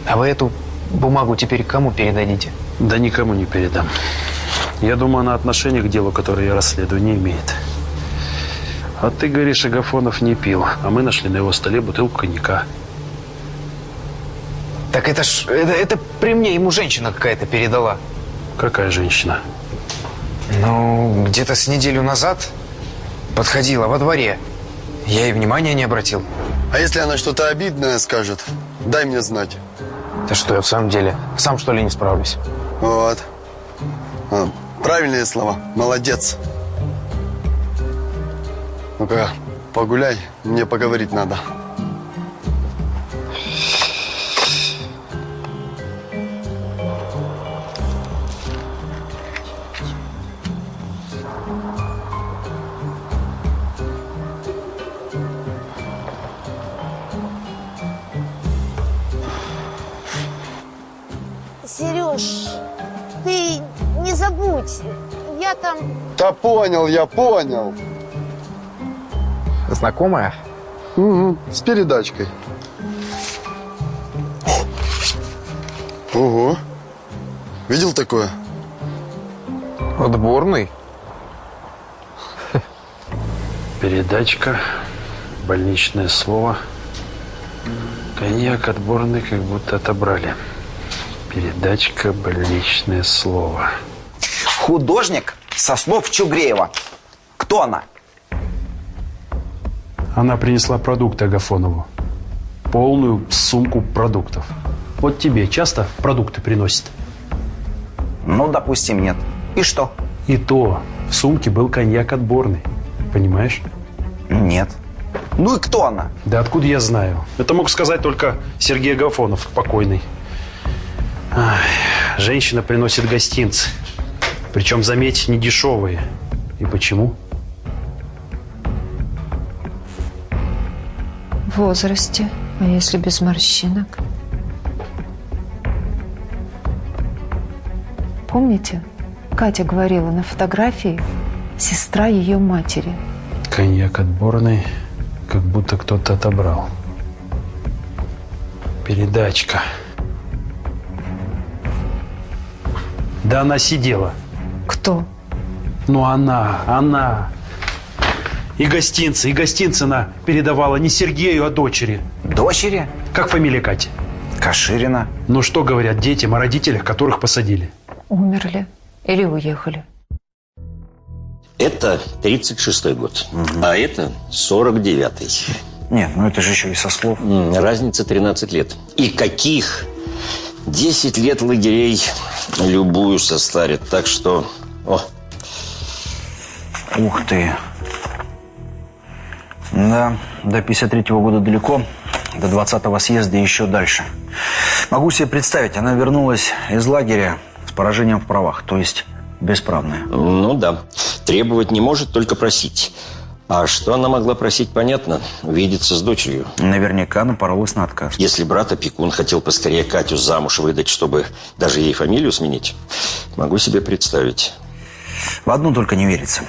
А вы эту бумагу теперь кому передадите? Да никому не передам. Я думаю, она отношения к делу, которое я расследую, не имеет. А ты говоришь, Агафонов не пил, а мы нашли на его столе бутылку коньяка. Так это ж, это, это при мне ему женщина какая-то передала. Какая женщина? Ну, где-то с неделю назад подходила во дворе. Я и внимания не обратил. А если она что-то обидное скажет, дай мне знать. Да что я в самом деле, сам что ли не справлюсь? Вот. А, правильные слова. Молодец. Ну-ка, погуляй, мне поговорить надо. Понял, я понял. Знакомая? Угу, с передачкой. Ого. Видел такое? Отборный? Передачка, больничное слово. Коньяк отборный как будто отобрали. Передачка, больничное слово. Художник со слов Чугреева. Кто она? Она принесла продукты Агафонову. Полную сумку продуктов. Вот тебе часто продукты приносят? Ну, допустим, нет. И что? И то, в сумке был коньяк отборный. Понимаешь? Нет. Ну и кто она? Да откуда я знаю? Это мог сказать только Сергей Агафонов, покойный. Ай, женщина приносит гостинцы. Причем, заметь, не дешевые. И почему? В возрасте. А если без морщинок? Помните, Катя говорила на фотографии сестра ее матери. Коньяк отборный, как будто кто-то отобрал. Передачка. Да она сидела. Кто? Ну она, она. И гостинцы, и гостинцы она передавала не Сергею, а дочери. Дочери? Как фамилия Кати? Каширина. Ну что говорят детям о родителях, которых посадили? Умерли или уехали. Это 36-й год, а это 49-й. Нет, ну это же еще и со слов. Разница 13 лет. И каких 10 лет лагерей любую состарит. Так что... О, Ух ты. Да, до 53-го года далеко, до 20-го съезда еще дальше. Могу себе представить, она вернулась из лагеря с поражением в правах, то есть бесправная. Ну да. Требовать не может, только просить. А что она могла просить, понятно. Видеться с дочерью. Наверняка напоролась на отказ. Если брат-опекун хотел поскорее Катю замуж выдать, чтобы даже ей фамилию сменить, могу себе представить. В одну только не верится.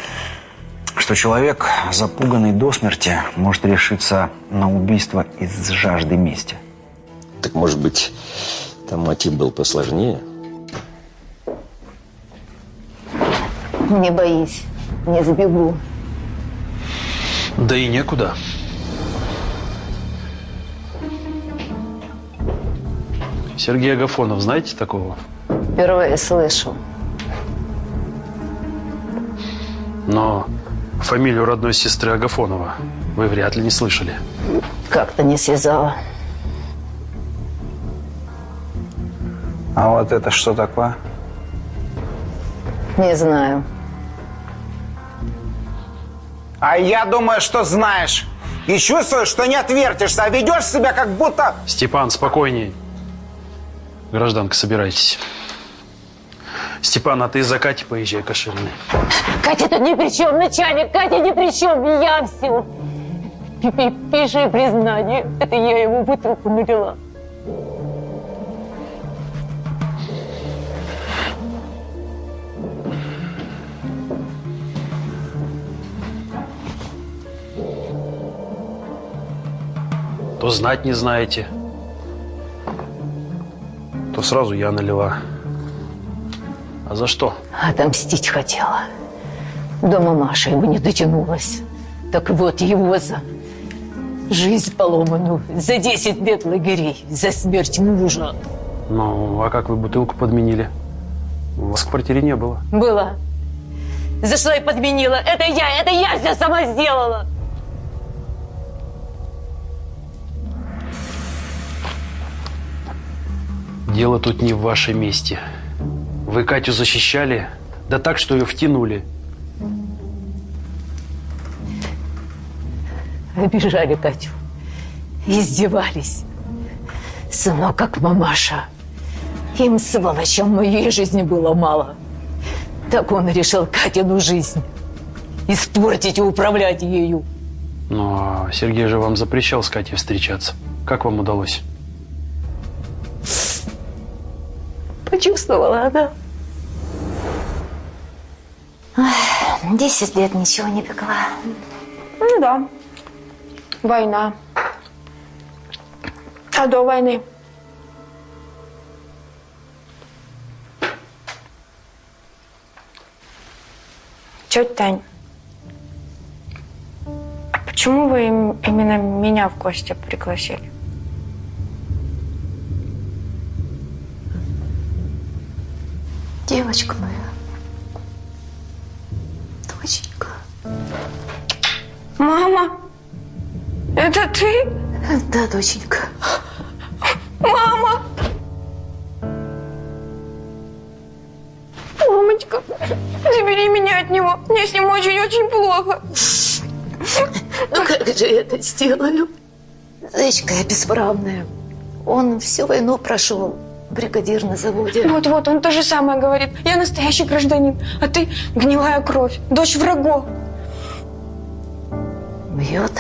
Что человек, запуганный до смерти, может решиться на убийство из жажды мести. Так может быть, там мотив был посложнее? Не боись, не сбегу. Да и некуда. Сергей Агафонов, знаете такого? Впервые слышу. Но фамилию родной сестры Агафонова вы вряд ли не слышали. Как-то не связала. А вот это что такое? Не знаю. А я думаю, что знаешь. И чувствуешь, что не отвертишься, а ведешь себя как будто... Степан, спокойней. Гражданка, собирайтесь. Степан, а ты за Катей поезжай к Ашириной. Катя тут ни при чем, начальник. Катя ни при чем, я все. Пиши признание. Это я ему бутылку налила. То знать не знаете, то сразу я налила. А за что? Отомстить хотела. До мамаши ему не дотянулась. Так вот его за жизнь поломанную, за 10 лет лагерей, за смерть мужа. Ну, а как вы бутылку подменили? У вас в квартире не было. Была. Зашла и подменила. Это я, это я все сама сделала. Дело тут не в вашем месте. Вы Катю защищали, да так, что ее втянули. обижали Катю, издевались. Сынок, как мамаша. Им, сволочам, моей жизни было мало. Так он решил Катину жизнь испортить и управлять ею. Но Сергей же вам запрещал с Катей встречаться. Как вам удалось? Почувствовала она. Десять лет ничего не пекла. Ну да. Война. А до войны? Тетя Тань, а почему вы им- именно меня в гости пригласили? Девочка моя. Доченька. Мама, это ты? Да, доченька. Мама! Мамочка, забери меня от него. Мне с ним очень-очень плохо. Ну как же я это сделаю? Дочка я бесправная. Он всю войну прошел. Бригадир на заводе. Вот-вот, он то же самое говорит. Я настоящий гражданин, а ты гнилая кровь, дочь врагов. Бьет.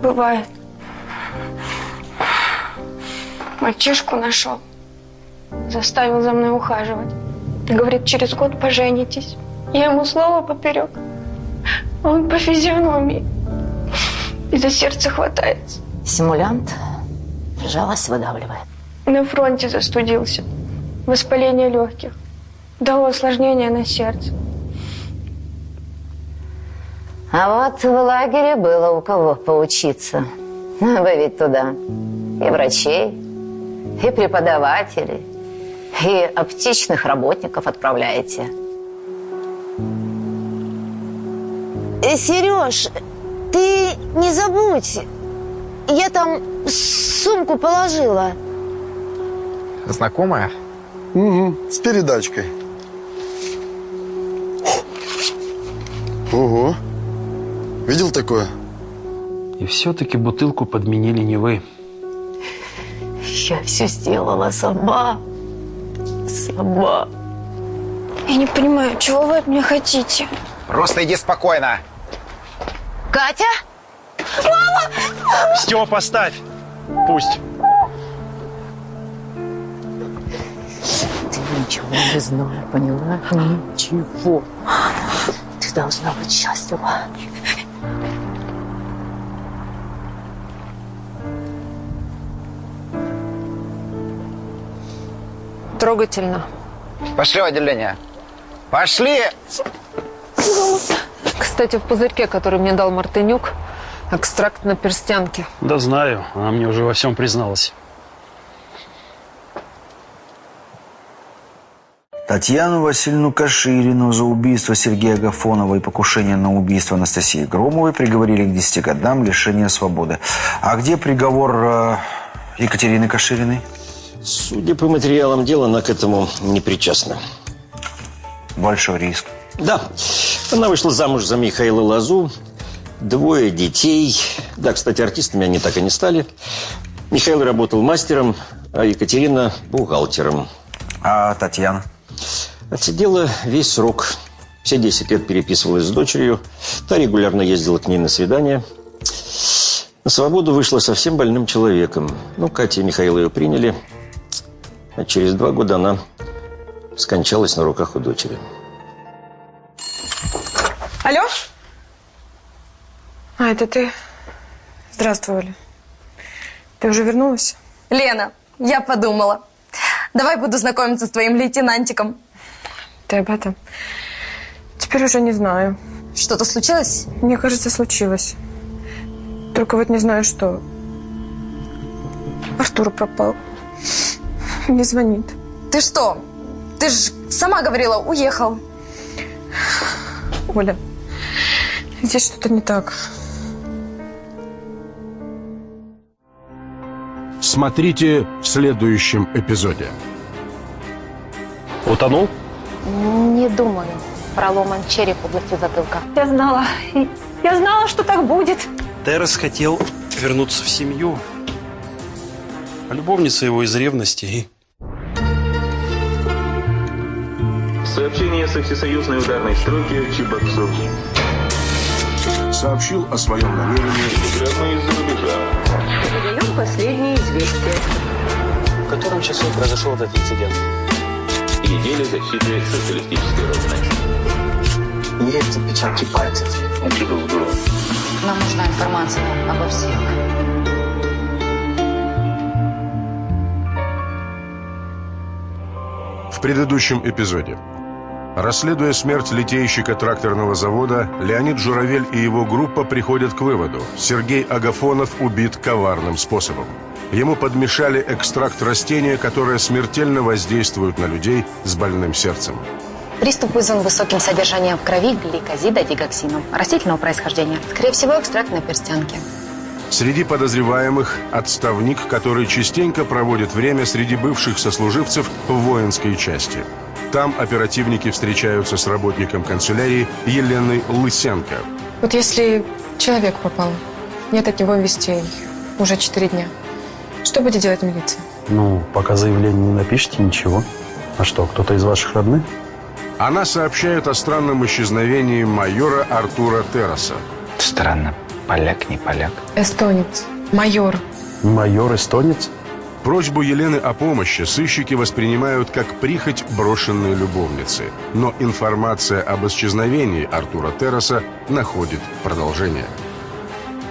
Бывает. Мальчишку нашел. Заставил за мной ухаживать. Говорит, через год поженитесь. Я ему слово поперек. А Он по физиономии. И за сердце хватается. Симулянт. Жалость выдавливает. На фронте застудился. Воспаление легких. Дало осложнение на сердце. А вот в лагере было у кого поучиться. Вы ведь туда и врачей, и преподавателей, и аптечных работников отправляете. Сереж, ты не забудь. Я там сумку положила. Знакомая? Угу, с передачкой. Ого. Видел такое? И все-таки бутылку подменили не вы. Я все сделала сама. Сама. Я не понимаю, чего вы от меня хотите? Просто иди спокойно. Катя? Мама! Степа, поставь. Пусть. Ты ничего не знаю, поняла? Ничего. Ты должна быть счастлива. Трогательно. Пошли в отделение. Пошли! Кстати, в пузырьке, который мне дал Мартынюк, экстракт на перстянке. Да знаю, она мне уже во всем призналась. Татьяну Васильевну Каширину за убийство Сергея Гафонова и покушение на убийство Анастасии Громовой приговорили к 10 годам лишения свободы. А где приговор э, Екатерины Кашириной? Судя по материалам дела, она к этому не причастна. Большой риск. Да. Она вышла замуж за Михаила Лазу. Двое детей. Да, кстати, артистами они так и не стали. Михаил работал мастером, а Екатерина – бухгалтером. А Татьяна? Отсидела весь срок. Все 10 лет переписывалась с дочерью. Та регулярно ездила к ней на свидания. На свободу вышла совсем больным человеком. Ну, Катя и Михаил ее приняли. А через два года она скончалась на руках у дочери. А, это ты? Здравствуй, Оля. Ты уже вернулась? Лена, я подумала. Давай буду знакомиться с твоим лейтенантиком. Ты об этом? Теперь уже не знаю. Что-то случилось? Мне кажется, случилось. Только вот не знаю, что. Артур пропал. Не звонит. Ты что? Ты ж сама говорила, уехал. Оля, здесь что-то не так. Смотрите в следующем эпизоде. Утонул? Не думаю. Проломан череп в области затылка. Я знала. Я знала, что так будет. Террес хотел вернуться в семью. А любовница его из ревности и Сообщение со всесоюзной ударной стройки Чебоксур. Сообщил о своем намерении. Последние известия. В котором часу произошел этот инцидент? Неделя защиты социалистической родины. Есть отпечатки пальцев. Нам нужна информация обо всех. В предыдущем эпизоде. Расследуя смерть литейщика тракторного завода, Леонид Журавель и его группа приходят к выводу – Сергей Агафонов убит коварным способом. Ему подмешали экстракт растения, которое смертельно воздействует на людей с больным сердцем. Приступ вызван высоким содержанием в крови гликозида дигоксином растительного происхождения. Скорее всего, экстракт на перстянке. Среди подозреваемых – отставник, который частенько проводит время среди бывших сослуживцев в воинской части. Там оперативники встречаются с работником канцелярии Еленой Лысенко. Вот если человек пропал, нет от него вестей уже четыре дня, что будет делать милиция? Ну, пока заявление не напишите, ничего. А что, кто-то из ваших родных? Она сообщает о странном исчезновении майора Артура Терраса. Странно. Поляк, не поляк. Эстонец, майор. Майор эстонец? Просьбу Елены о помощи сыщики воспринимают как прихоть брошенной любовницы. Но информация об исчезновении Артура Терраса находит продолжение.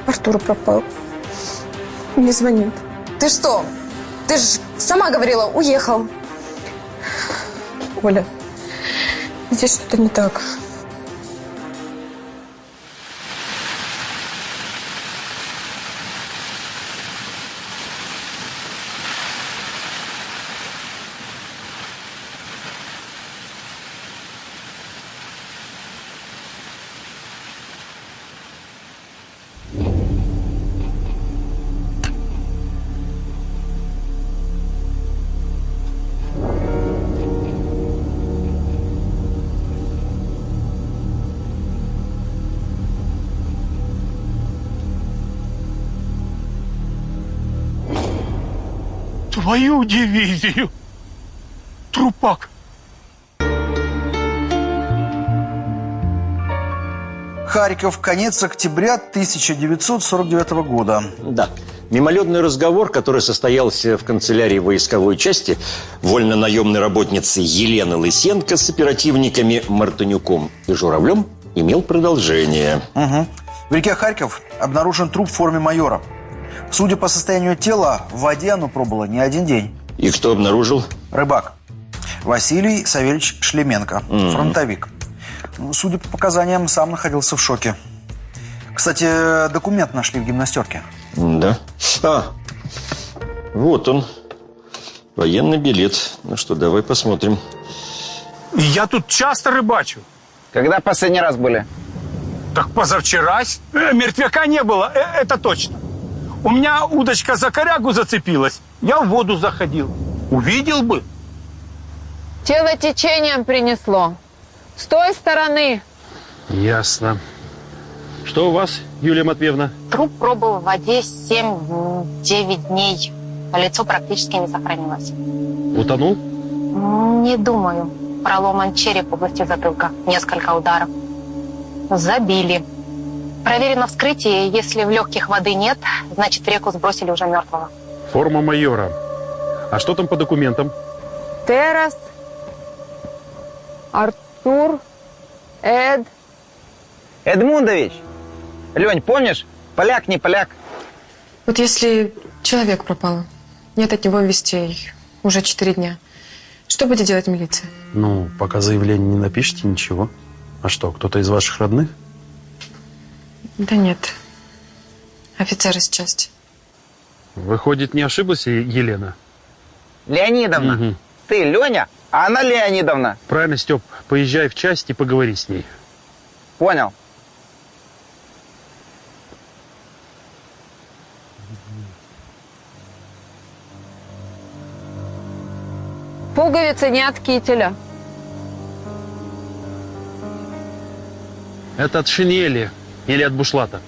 Артур пропал. Не звонит. Ты что? Ты ж сама говорила, уехал. Оля, здесь что-то не так. Твою дивизию! Трупак! Харьков, конец октября 1949 года. Да. Мимолетный разговор, который состоялся в канцелярии войсковой части вольно-наемной работницы Елены Лысенко с оперативниками Мартынюком и Журавлем, имел продолжение. Угу. В реке Харьков обнаружен труп в форме майора. Судя по состоянию тела, в воде оно пробыло не один день. И кто обнаружил? Рыбак. Василий Савельевич Шлеменко, Мгм. фронтовик. Ну, Судя по показаниям, сам находился в шоке. Кстати, документ нашли в гимнастерке. Да. А, вот он. Военный билет. Ну что, давай посмотрим. Я тут часто рыбачу. Когда последний раз были? Так позавчерась. Э, мертвяка не было, э, это точно. У меня удочка за корягу зацепилась. Я в воду заходил. Увидел бы. Тело течением принесло. С той стороны. Ясно. Что у вас, Юлия Матвеевна? Труп пробыл в воде 7-9 дней. Лицо практически не сохранилось. Утонул? Не думаю. Проломан череп в области затылка. Несколько ударов. Забили. Проверено вскрытие. Если в легких воды нет, значит в реку сбросили уже мертвого. Форма майора. А что там по документам? Террас. Артур. Эд. Эдмундович! Лень, помнишь? Поляк, не поляк. Вот если человек пропал, нет от него вестей уже четыре дня, что будет делать милиция? Ну, пока заявление не напишите, ничего. А что, кто-то из ваших родных? Да нет. Офицер из части. Выходит, не ошиблась Елена? Леонидовна. Мгм. Ты Леня, а она Леонидовна. Правильно, Степ, поезжай в часть и поговори с ней. Понял. Пуговицы не от кителя. Это от шинели. Или от бушлата?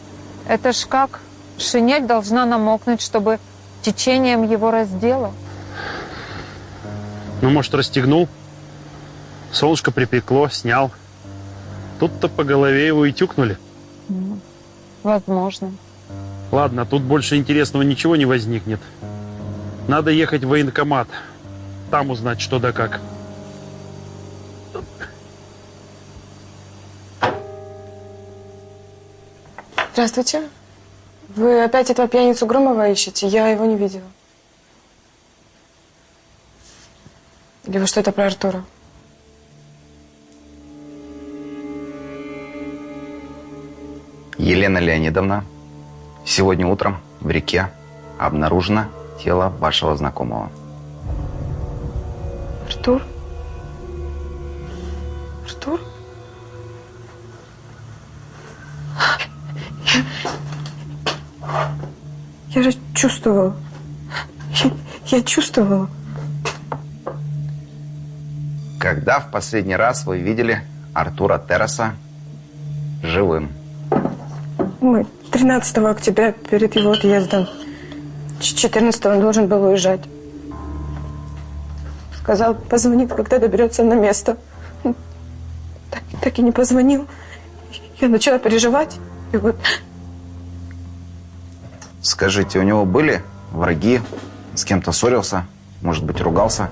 Это ж как? Шинель должна намокнуть, чтобы течением его раздело. Ну, может, расстегнул? Солнышко припекло, снял. Тут-то по голове его и тюкнули. Возможно. Ладно, тут больше интересного ничего не возникнет. Надо ехать в военкомат. Там узнать, что да как. Здравствуйте. Вы опять этого пьяницу Громова ищете? Я его не видела. Или вы что-то про Артура? Елена Леонидовна, сегодня утром в реке обнаружено тело вашего знакомого. Артур? Артур? Я же чувствовала. Я, я чувствовала. Когда в последний раз вы видели Артура Терраса живым? Мы 13 октября перед его отъездом. Ч- 14 он должен был уезжать. Сказал, позвонит, когда доберется на место. Так, так и не позвонил. Я начала переживать. И вот Скажите, у него были враги? С кем-то ссорился? Может быть, ругался?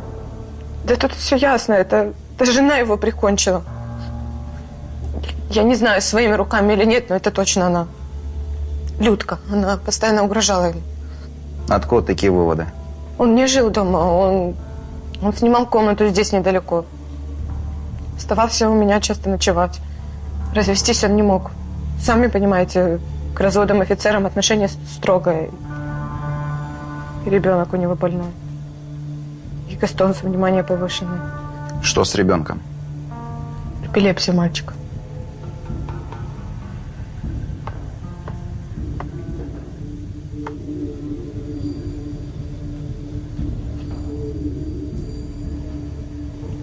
Да тут все ясно. Это, это жена его прикончила. Я не знаю, своими руками или нет, но это точно она. Людка. Она постоянно угрожала ему. Откуда такие выводы? Он не жил дома, он, он снимал комнату здесь недалеко. Оставался у меня часто ночевать. Развестись он не мог. Сами понимаете, к разводам офицерам отношение строгое. И ребенок у него больной. И гастонс, внимание повышенное. Что с ребенком? Эпилепсия мальчика.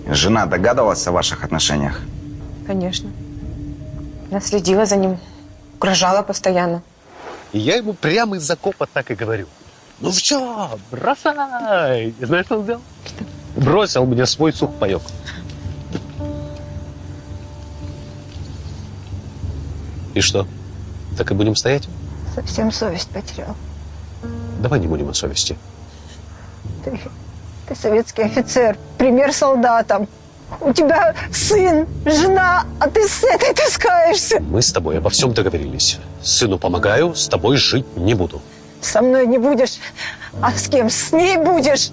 Жена догадывалась о ваших отношениях? Конечно. Я следила за ним. Угрожала постоянно. И я ему прямо из окопа так и говорю. Ну все, бросай. И знаешь, что он сделал? Бросил мне свой сухпайок. И что? Так и будем стоять? Совсем совесть потерял. Давай не будем о совести. Ты, ты советский офицер, пример солдатам. У тебя сын, жена, а ты с этой таскаешься. Мы с тобой обо всем договорились. Сыну помогаю, с тобой жить не буду. Со мной не будешь, а с кем? С ней будешь.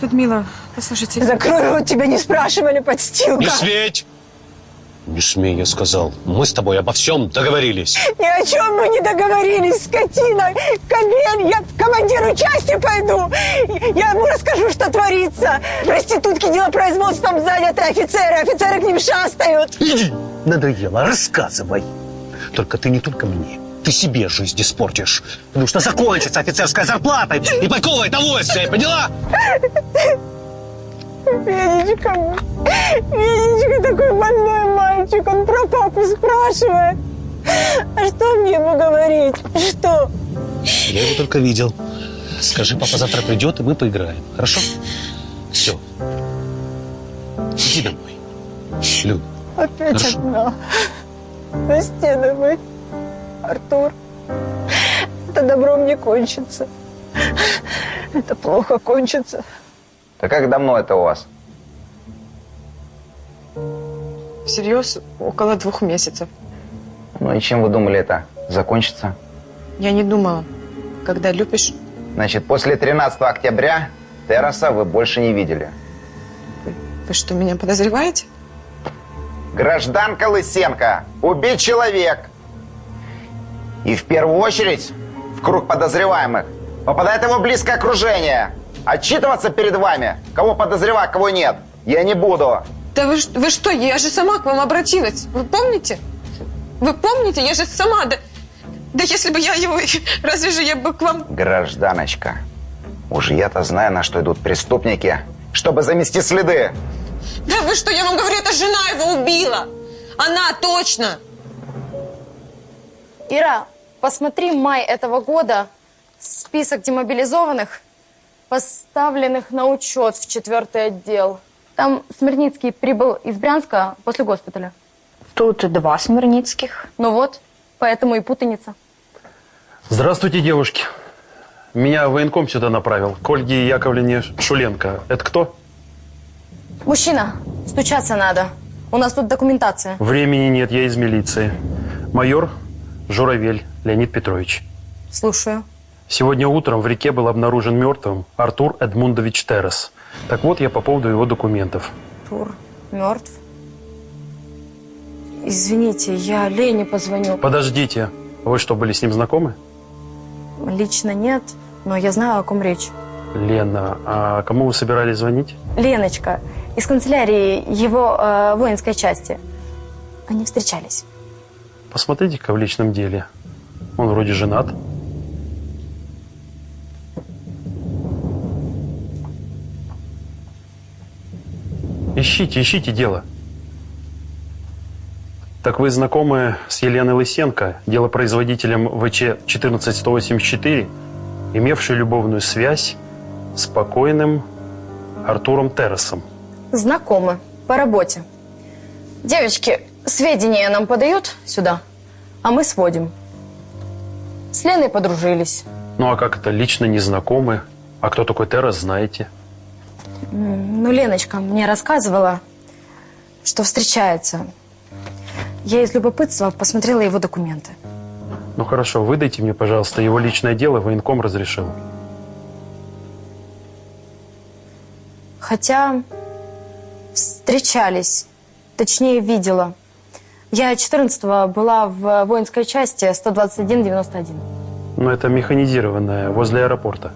Людмила, послушайте. Закрой рот, тебя не спрашивали, подстилка. Не сметь! Не смей, я сказал. Мы с тобой обо всем договорились. Ни о чем мы не договорились, скотина! Кобель, я к командиру части пойду! Я ему расскажу, что творится! Проститутки делопроизводством заняты офицеры, офицеры к ним шастают! Иди! Надоело, рассказывай. Только ты не только мне, ты себе жизнь испортишь. Потому что закончится офицерская зарплата и пайковое довольствие, поняла? Федечка, Федечка такой больной мальчик, он про папу спрашивает. А что мне ему говорить? Что? Я его только видел. Скажи, папа завтра придет, и мы поиграем. Хорошо? Все. Иди домой. Люд, Опять Хорошо. одна. На стены вы. Артур, это добром не кончится. Это плохо кончится. Так как давно это у вас? Всерьез, около двух месяцев. Ну и чем вы думали это закончится? Я не думала. Когда любишь, Значит, после 13 октября Терраса вы больше не видели. вы что, меня подозреваете? Гражданка Лысенко, убить человек. И в первую очередь в круг подозреваемых попадает его близкое окружение. Отчитываться перед вами, кого подозревать, кого нет, я не буду. Да вы, вы что, я же сама к вам обратилась. Вы помните? Вы помните? Я же сама, да... Да если бы я его... Разве же я бы к вам... Гражданочка, уж я-то знаю, на что идут преступники, чтобы замести следы. Да вы что, я вам говорю, это жена его убила. Она точно. Ира, посмотри май этого года список демобилизованных, поставленных на учет в четвертый отдел. Там Смирницкий прибыл из Брянска после госпиталя. Тут два Смирницких. Ну вот, поэтому и путаница. Здравствуйте, девушки. Меня военком сюда направил. К Ольге Яковлевне Шуленко. Это кто? Мужчина, стучаться надо. У нас тут документация. Времени нет, я из милиции. Майор Журавель Леонид Петрович. Слушаю. Сегодня утром в реке был обнаружен мертвым Артур Эдмундович Террас. Так вот, я по поводу его документов. Тур мертв. Извините, я Лене позвоню. Подождите. Вы что, были с ним знакомы? Лично нет, но я знаю, о ком речь. Лена, а кому вы собирались звонить? Леночка, из канцелярии его э, воинской части. Они встречались. Посмотрите-ка в личном деле. Он вроде женат. Ищите, ищите дело. Так вы знакомы с Еленой Лысенко, делопроизводителем ВЧ-14184, имевшей любовную связь с покойным Артуром Террасом? Знакомы. По работе. Девочки, сведения нам подают сюда, а мы сводим. С Леной подружились. Ну а как это, лично не знакомы? А кто такой Террас, знаете? Ну, Леночка мне рассказывала, что встречается. Я из любопытства посмотрела его документы. Ну хорошо, выдайте мне, пожалуйста, его личное дело, военком разрешил. Хотя встречались, точнее видела. Я 14 была в воинской части 121-91. Ну это механизированное, возле аэропорта.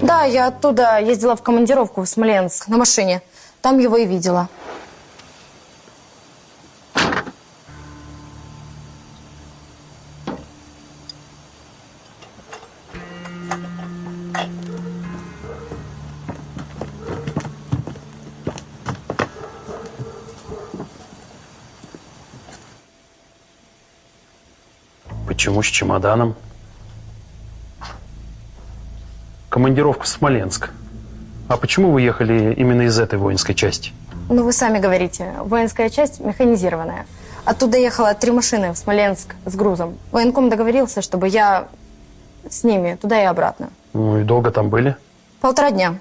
Да, я оттуда ездила в командировку в Смоленск на машине. Там его и видела. Почему с чемоданом? Командировка в Смоленск. А почему вы ехали именно из этой воинской части? Ну, вы сами говорите, воинская часть механизированная. Оттуда ехала три машины в Смоленск с грузом. Военком договорился, чтобы я с ними туда и обратно. Ну и долго там были? Полтора дня.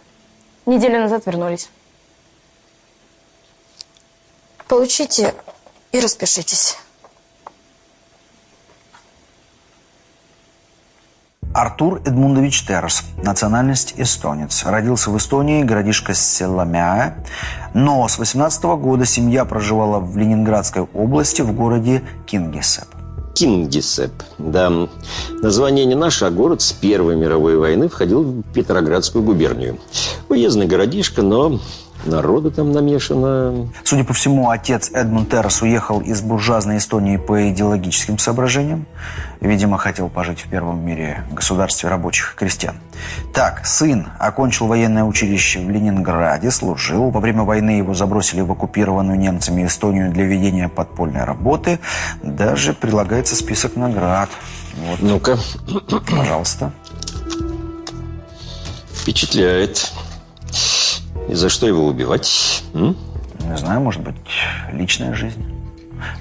Неделю назад вернулись. Получите и распишитесь. Артур Эдмундович Террас, национальность эстонец. Родился в Эстонии, городишко Селамяя. Но с 18 года семья проживала в Ленинградской области в городе Кингисепп. Кингисепп, да. Название не наше, а город с Первой мировой войны входил в Петроградскую губернию. Уездный городишко, но народу там намешано. Судя по всему, отец Эдмунд Террас уехал из буржуазной Эстонии по идеологическим соображениям. Видимо, хотел пожить в первом мире государстве рабочих и крестьян. Так, сын окончил военное училище в Ленинграде, служил. Во время войны его забросили в оккупированную немцами Эстонию для ведения подпольной работы. Даже прилагается список наград. Вот. Ну-ка. Пожалуйста. Впечатляет. И за что его убивать? М? Не знаю, может быть, личная жизнь.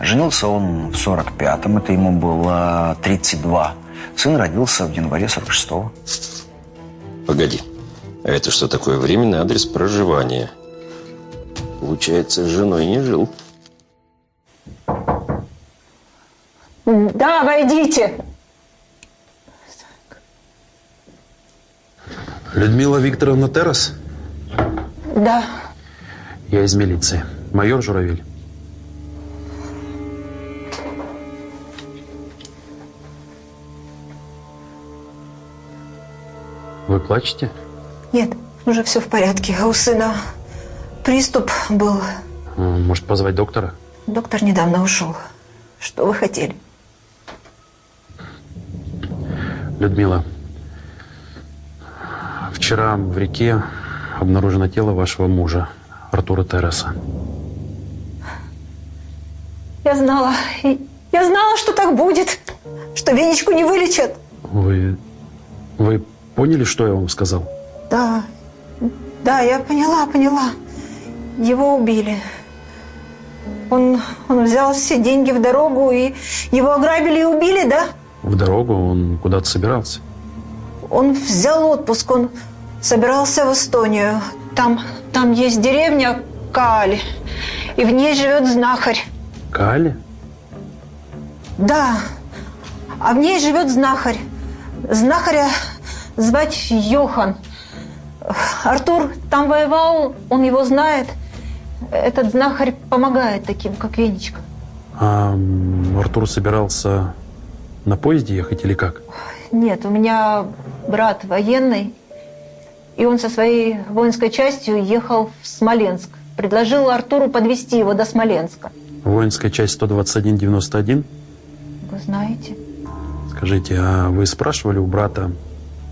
Женился он в 45-м, это ему было 32. Сын родился в январе 46-го. Погоди. А это что такое? Временный адрес проживания. Получается, с женой не жил. Да, войдите. Людмила Викторовна Террас? Да. Я из милиции. Майор Журавель. Вы плачете? Нет, уже все в порядке. А у сына приступ был. А, Может, позвать доктора? Доктор недавно ушел. Что вы хотели? Людмила, вчера в реке обнаружено тело вашего мужа, Артура Терраса. Я знала. Я знала, что так будет. Что Венечку не вылечат? Вы... Вы поняли, что я вам сказал? Да, да, я поняла, поняла. Его убили. Он, он взял все деньги в дорогу, и его ограбили и убили, да? В дорогу он куда-то собирался. Он взял отпуск, он собирался в Эстонию. Там, там есть деревня Каали, и в ней живет знахарь. Кали? Да, а в ней живет знахарь. Знахаря звать Йохан. Артур там воевал, он его знает. Этот знахарь помогает таким, как Венечка. А Артур собирался на поезде ехать или как? Нет, у меня брат военный, и он со своей воинской частью ехал в Смоленск. Предложил Артуру подвести его до Смоленска. Воинская часть 12191? Вы знаете? Скажите, а вы спрашивали у брата,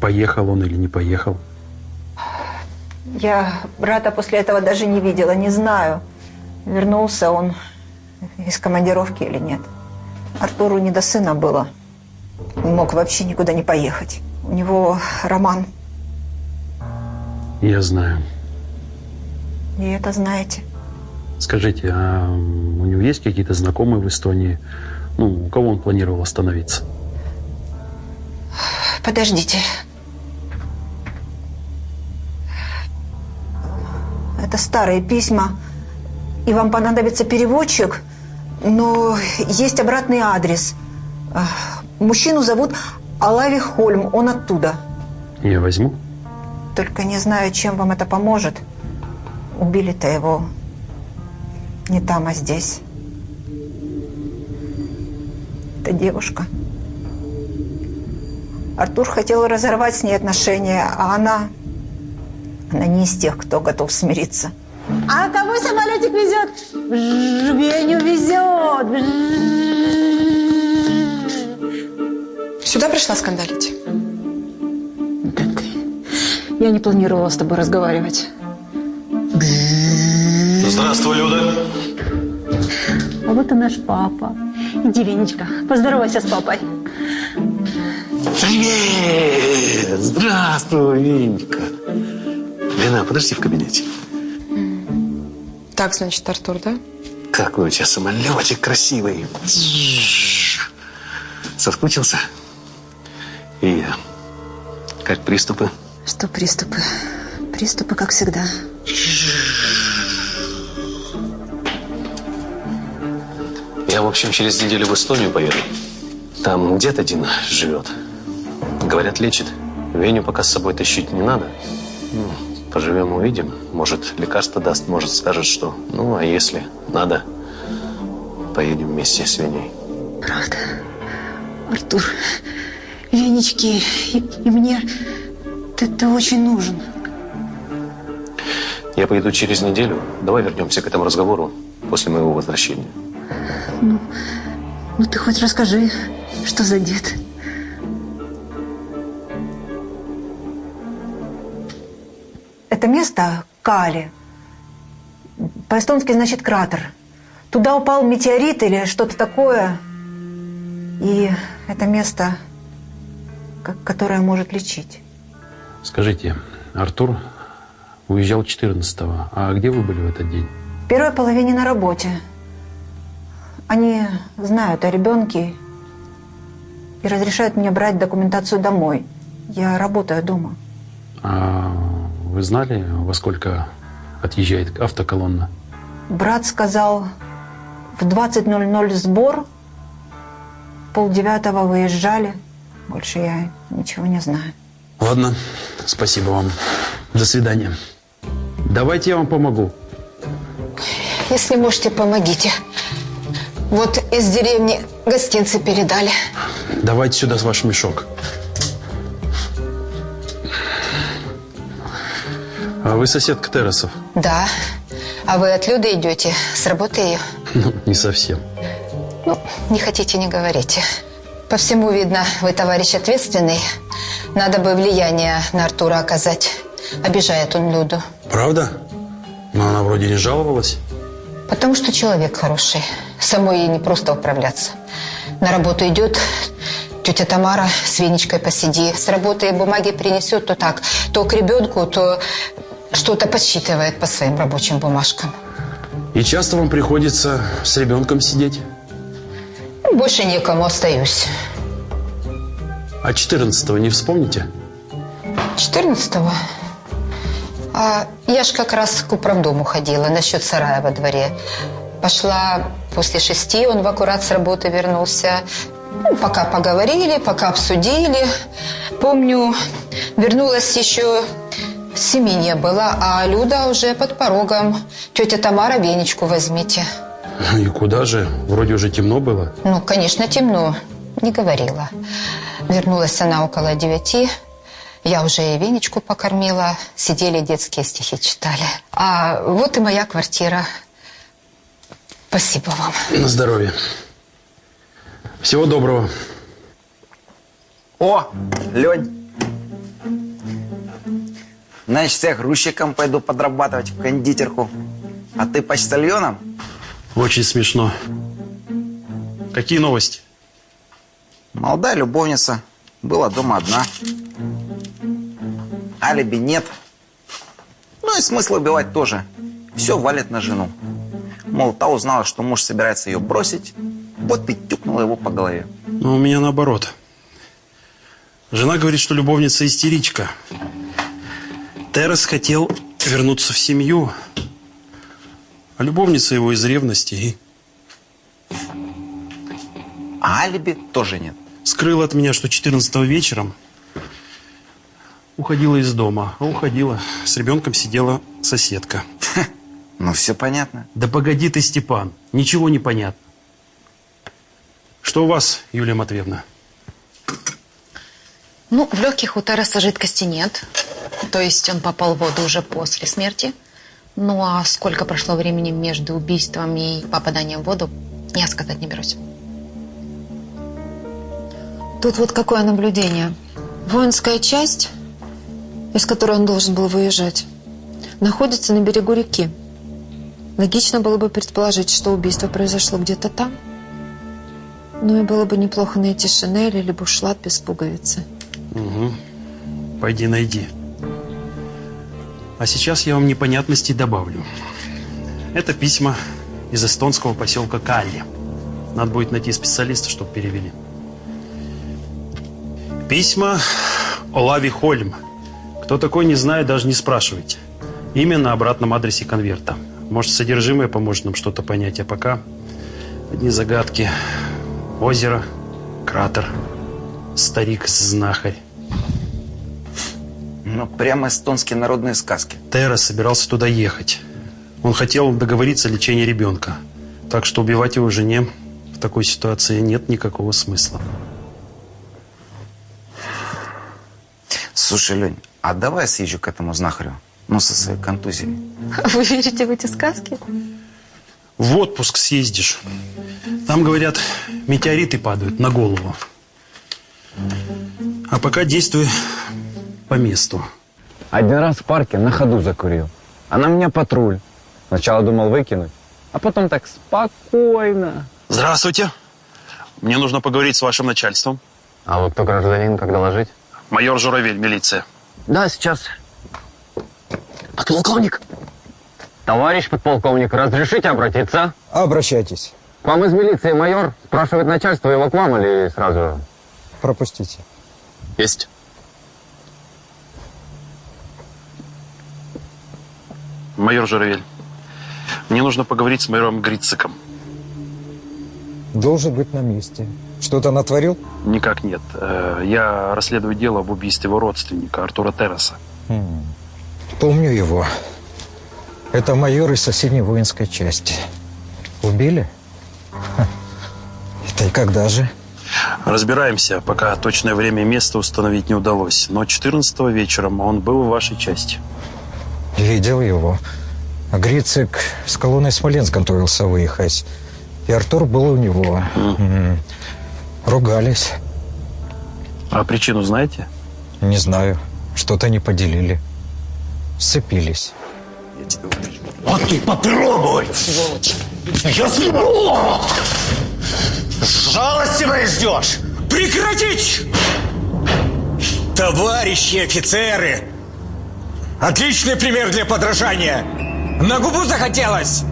поехал он или не поехал? Я брата после этого даже не видела, не знаю, вернулся он из командировки или нет. Артуру не до сына было. Он мог вообще никуда не поехать. У него роман, Я знаю. и это знаете. Скажите, а у него есть какие-то знакомые в Эстонии? Ну, у кого он планировал остановиться? Подождите. Это старые письма, и вам понадобится переводчик, но есть обратный адрес. Мужчину зовут Алави Хольм, он оттуда. Я возьму. Только не знаю, чем вам это поможет. Убили-то его не там, а здесь. Это девушка. Артур хотел разорвать с ней отношения, а она... Она не из тех, кто готов смириться. А кого самолетик везет? Бжж, Веню везет. Сюда пришла скандалить? Я не планировала с тобой разговаривать. Здравствуй, Люда. А вот и наш папа. Иди, Венечка, поздоровайся с папой. Привет! Здравствуй, Венька. Лена, подожди в кабинете. Так, значит, Артур, да? Какой у тебя самолетик красивый. Соскучился? И как приступы? Что приступы? Приступы, как всегда. Я, в общем, через неделю в Эстонию поеду. Там дед один живет. Говорят, лечит. Веню пока с собой тащить не надо. Ну, поживем, увидим. Может, лекарство даст, может, скажет, что... Ну, а если надо, поедем вместе с Веней. Правда. Артур, Венечки, и, и мне ты очень нужен. Я поеду через неделю. Давай вернемся к этому разговору после моего возвращения. Ну, ну ты хоть расскажи, что за дед? Это место Кали. По-эстонски значит кратер. Туда упал метеорит или что-то такое. И это место, ко- которое может лечить. Скажите, Артур уезжал 14-го. А где вы были в этот день? В первой половине на работе. Они знают о ребенке и разрешают мне брать документацию домой. Я работаю дома. А вы знали, во сколько отъезжает автоколонна? Брат сказал, в 20.00 сбор, полдевятого выезжали. Больше я ничего не знаю. Ладно, спасибо вам. До свидания. Давайте я вам помогу. Если можете, помогите. Вот из деревни гостинцы передали. Давайте сюда ваш мешок. А вы соседка Террасов? Да. А вы от Люды идете? С работы ее? Ну, не совсем. Ну, не хотите, не говорите. По всему видно, вы товарищ ответственный. Надо бы влияние на Артура оказать. Обижает он Люду. Правда? Но она вроде не жаловалась. Потому что человек хороший. Самой ей не просто управляться. На работу идет, Тетя Тамара с Венечкой посиди. С работы бумаги принесет, то так, то к ребенку, то что-то подсчитывает по своим рабочим бумажкам. И часто вам приходится с ребенком сидеть? Больше некому остаюсь. А 14-го не вспомните? 14-го? А я ж как раз к управдому ходила насчет сарая во дворе. Пошла после шести, он в аккурат с работы вернулся. Ну, пока поговорили, пока обсудили. Помню, вернулась еще семи не было, а Люда уже под порогом. Тетя Тамара, венечку возьмите. И куда же? Вроде уже темно было. Ну, конечно, темно. Не говорила. Вернулась она около девяти. Я уже и венечку покормила. Сидели, детские стихи читали. А вот и моя квартира. Спасибо вам. На здоровье. Всего доброго. О, Лень. Значит, я грузчиком пойду подрабатывать в кондитерку. А ты почтальоном? Очень смешно. Какие новости? Молодая любовница. Была дома одна. Алиби нет. Ну и смысла убивать тоже. Все валит на жену. Мол, та узнала, что муж собирается ее бросить, вот и тюкнула его по голове. Но у меня наоборот. Жена говорит, что любовница истеричка. Террес хотел вернуться в семью, а любовница его из ревности и... А алиби тоже нет. Скрыл от меня, что 14 вечером уходила из дома, а уходила. С ребенком сидела соседка. Ну, все понятно. Да погоди ты, Степан, ничего не понятно. Что у вас, Юлия Матвеевна? Ну, в легких у Терреса жидкости нет. То есть он попал в воду уже после смерти. Ну, а сколько прошло времени между убийством и попаданием в воду, я сказать не берусь. Тут вот какое наблюдение. Воинская часть, из которой он должен был выезжать, находится на берегу реки. Логично было бы предположить, что убийство произошло где-то там. Ну и было бы неплохо найти шинель или бушлат без пуговицы. Угу. Пойди найди. А сейчас я вам непонятностей добавлю. Это письма из эстонского поселка Калли. Надо будет найти специалиста, чтобы перевели. Письма Олави Хольм. Кто такой, не знаю, даже не спрашивайте. Имя на обратном адресе конверта. Может, содержимое поможет нам что-то понять, а пока одни загадки. Озеро, кратер, старик-знахарь. Ну, прямо эстонские народные сказки. Терра собирался туда ехать. Он хотел договориться о лечении ребенка. Так что убивать его жене в такой ситуации нет никакого смысла. Слушай, Лень, а давай съезжу к этому знахарю. Ну, со своей контузией. Вы верите в эти сказки? В отпуск съездишь. Там, говорят, метеориты падают на голову. А пока действуй по месту. Один раз в парке на ходу закурил. А на меня патруль. Сначала думал выкинуть, а потом так спокойно. Здравствуйте. Мне нужно поговорить с вашим начальством. А вы кто гражданин, как доложить? Майор Журавель, милиция. Да, сейчас. Подполковник. Товарищ подполковник, разрешите обратиться? Обращайтесь. К вам из милиции майор спрашивает начальство, его к вам или сразу? Пропустите. Есть. Майор Журавель, мне нужно поговорить с майором Грициком. Должен быть на месте. Что-то натворил? Никак нет. Э, Я расследую дело об убийстве его родственника Артура Терраса. М, Помню его. Это майор из соседней воинской части. Убили? Ха. Это и когда же? Разбираемся, пока точное время и место установить не удалось. Но 14 вечером он был в вашей части. Видел его. А Грицик с колонной Смоленск готовился выехать. И Артур был у него. М. Ругались. А причину знаете? Не знаю. Что-то не поделили. Сцепились. А ты попробуй! Сволочь! Я Жалостивое ждешь! Прекратить! Товарищи офицеры! Отличный пример для подражания! На губу захотелось!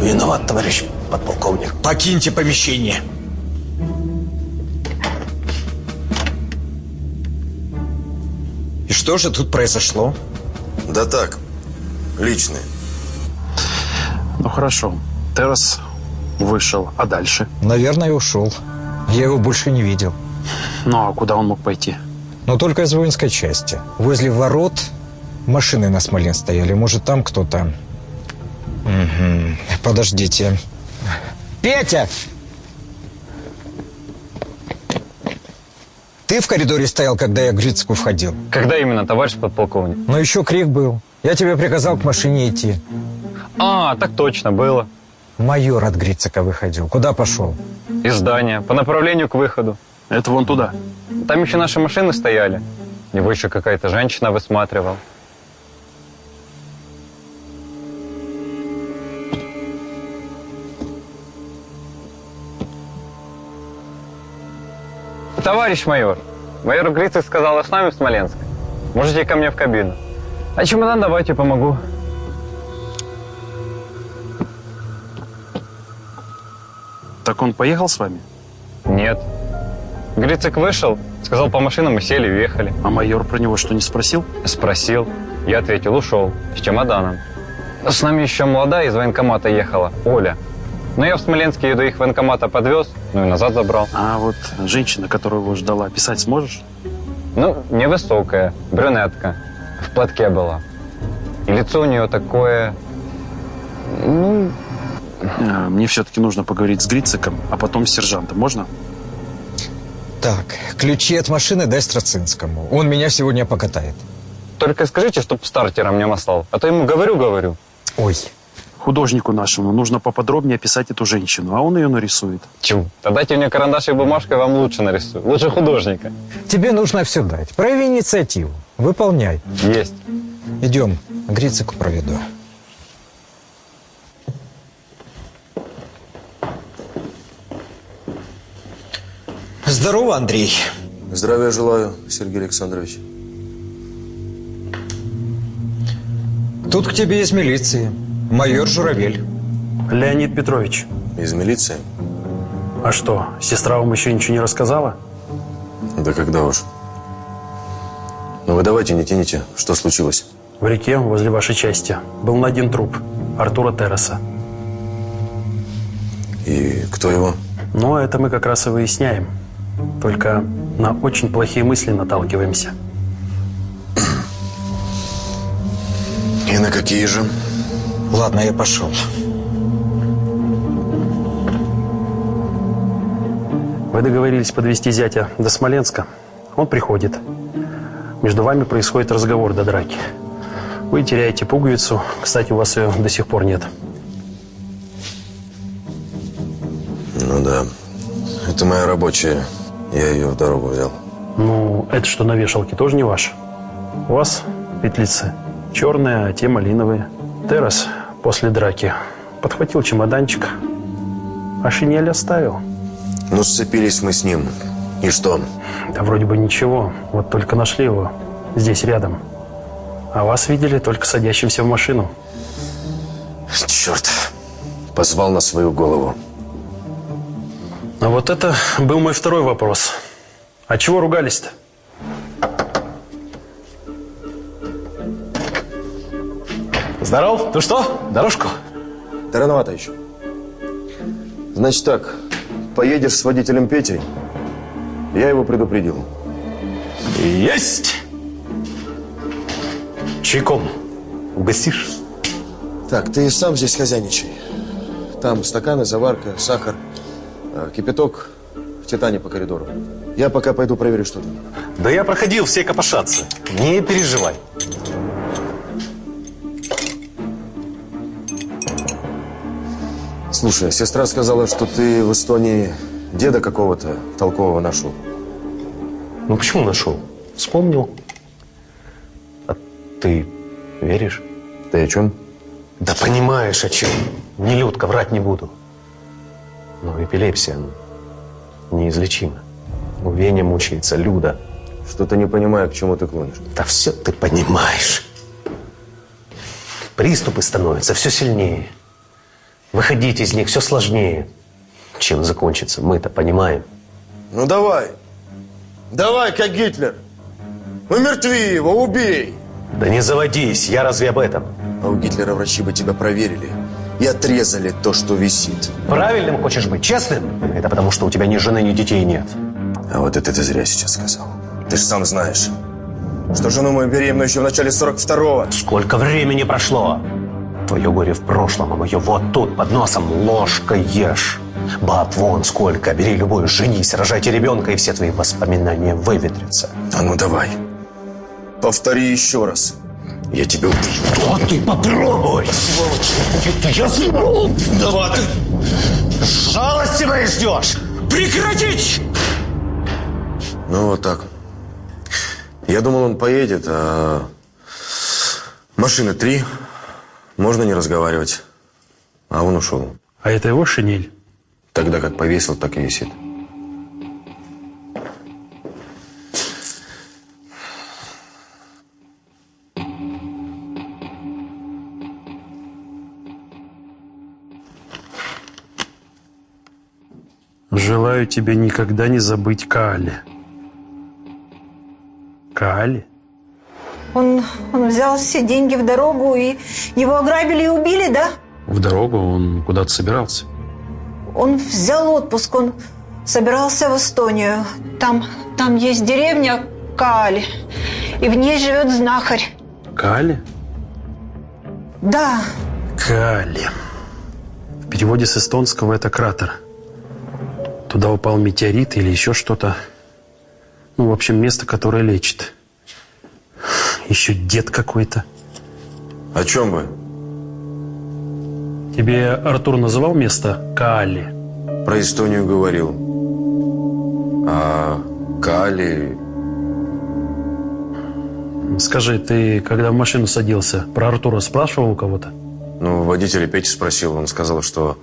Виноват, товарищ подполковник. Покиньте помещение. И что же тут произошло? Да так, личное. Ну хорошо. Террас вышел, а дальше? Наверное, ушел. Я его больше не видел. Ну а куда он мог пойти? Но только из воинской части. Возле ворот машины на Смолен стояли. Может, там кто-то... Угу. Подождите. Петя! Ты в коридоре стоял, когда я к Грицку входил? Когда именно, товарищ подполковник? Но еще крик был. Я тебе приказал к машине идти. А, так точно, было. Майор от Грицика выходил. Куда пошел? Из здания, по направлению к выходу. Это вон туда? Там еще наши машины стояли. Его еще какая-то женщина высматривала. Товарищ майор, майор Грицик сказала с нами в Смоленск. Можете ко мне в кабину. А чемодан давайте помогу. Так он поехал с вами? Нет. Грицик вышел, сказал по машинам, мы сели и уехали. А майор про него что, не спросил? Спросил. Я ответил, ушел, с чемоданом. С нами еще молодая из военкомата ехала, Оля. Но я в Смоленске ее до их военкомата подвез, ну и назад забрал. А вот женщина, которая его ждала, писать сможешь? Ну, невысокая, брюнетка. В платке была. И лицо у нее такое... Ну... А, Мне все-таки нужно поговорить с Грициком, а потом с сержантом. Можно? Так, ключи от машины дай Страцинскому. Он меня сегодня покатает. Только скажите, чтоб стартера мне наслал. А то ему говорю-говорю. Ой. Художнику нашему нужно поподробнее описать эту женщину, а он ее нарисует. Чу. Тогда дайте мне карандаш и бумажку, я вам лучше нарисую. Лучше художника. Тебе нужно все дать. Прояви инициативу. Выполняй. Есть. Идем, Грицыку проведу. Здорово, Андрей. Здравия желаю, Сергей Александрович. Тут к тебе из милиции. Майор Журавель. Леонид Петрович. Из милиции? А что, сестра вам еще ничего не рассказала? Да когда уж. Ну вы давайте, не тяните. Что случилось? В реке возле вашей части был найден труп Артура Терраса. И кто его? Ну, это мы как раз и выясняем. Только на очень плохие мысли наталкиваемся. И на какие же? Ладно, я пошел. Вы договорились подвести зятя до Смоленска. Он приходит. Между вами происходит разговор до драки. Вы теряете пуговицу. Кстати, у вас ее до сих пор нет. Ну да. Это моя рабочая. Я ее в дорогу взял. Ну, это что на вешалке тоже не ваше. У вас петлицы черные, а те малиновые. Террас после драки подхватил чемоданчик, а шинель оставил. Ну, сцепились мы с ним. И что? Да вроде бы ничего, вот только нашли его здесь рядом. А вас видели только садящимся в машину. Черт. Позвал на свою голову. А вот это был мой второй вопрос. А чего ругались-то? Здоров. Ну что, дорожку? Да рановато еще. Значит так, поедешь с водителем Петей. Я его предупредил. Есть! Чайком угостишь? Так, ты сам здесь хозяйничай. Там стаканы, заварка, сахар, кипяток в титане по коридору. Я пока пойду проверю, что там. Да я проходил, все копошатся. Не переживай. Слушай, сестра сказала, что ты в Эстонии деда какого-то толкового нашел. Ну почему нашел? Вспомнил. А ты веришь? Ты о чем? Да понимаешь, о чем. Нелюдка, врать не буду. Но эпилепсия ну, неизлечима. Веня мучается, Люда. Что-то не понимаю, к чему ты клонишь. Да все ты понимаешь. Приступы становятся все сильнее. Выходить из них все сложнее. Чем закончится, мы-то понимаем. Ну давай. Давай, как Гитлер. Умертви его, убей. Да не заводись, я разве об этом? А у Гитлера врачи бы тебя проверили и отрезали то, что висит. Правильным хочешь быть, честным? Это потому, что у тебя ни жены, ни детей нет. А вот это ты зря сейчас сказал. Ты же сам знаешь, что жену мою беременную еще в начале 42-го. Сколько времени прошло? Твое горе в прошлом, а мое вот тут, под носом, ложкой ешь. Баб вон сколько, бери любую, женись, рожайте ребенка, и все твои воспоминания выветрятся. А ну давай, повтори еще раз. Я тебя убью. Вот ты попробуй! Сволочь! Это я знал! Давай ты жалости моей ждешь! Прекратить! Ну вот так. Я думал, он поедет, а машины три, можно не разговаривать. А он ушел. А это его шинель? Тогда как повесил, так и висит. Желаю тебе никогда не забыть Каали. Каали? Он, он взял все деньги в дорогу, и его ограбили и убили, да? В дорогу он куда-то собирался. Он взял отпуск, он собирался в Эстонию. Там, там есть деревня Каали, и в ней живет знахарь. Каали? Да, Каали. В переводе с эстонского это кратер. Туда упал метеорит или еще что-то. Ну, в общем, место, которое лечит. Еще дед какой-то. О чем вы? Тебе Артур называл место Каали? Про Эстонию говорил. А Кали... Скажи, ты когда в машину садился, про Артура спрашивал у кого-то? Ну, водителя Пети спросил, он сказал, что...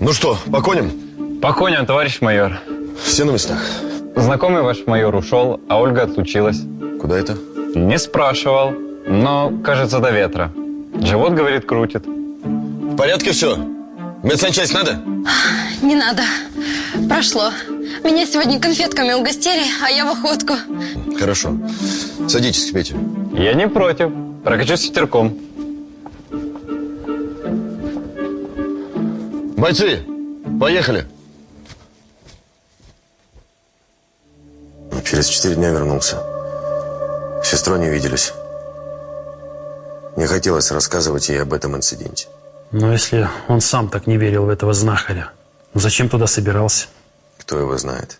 Ну что, по коням? По коням, товарищ майор. Все на местах? Знакомый ваш майор ушел, а Ольга отлучилась. Куда это? Не спрашивал, но, кажется, до ветра. Живот, говорит, крутит. В порядке все? Медсанчасть надо? Не надо. Прошло. Меня сегодня конфетками угостили, а я в охотку. Хорошо. Садитесь к Пете. Я не против. Прокачусь ветерком. Бойцы, поехали. Через четыре дня вернулся. С сестрой не виделись. Не хотелось рассказывать ей об этом инциденте. Но если он сам так не верил в этого знахаря, ну зачем туда собирался? Кто его знает?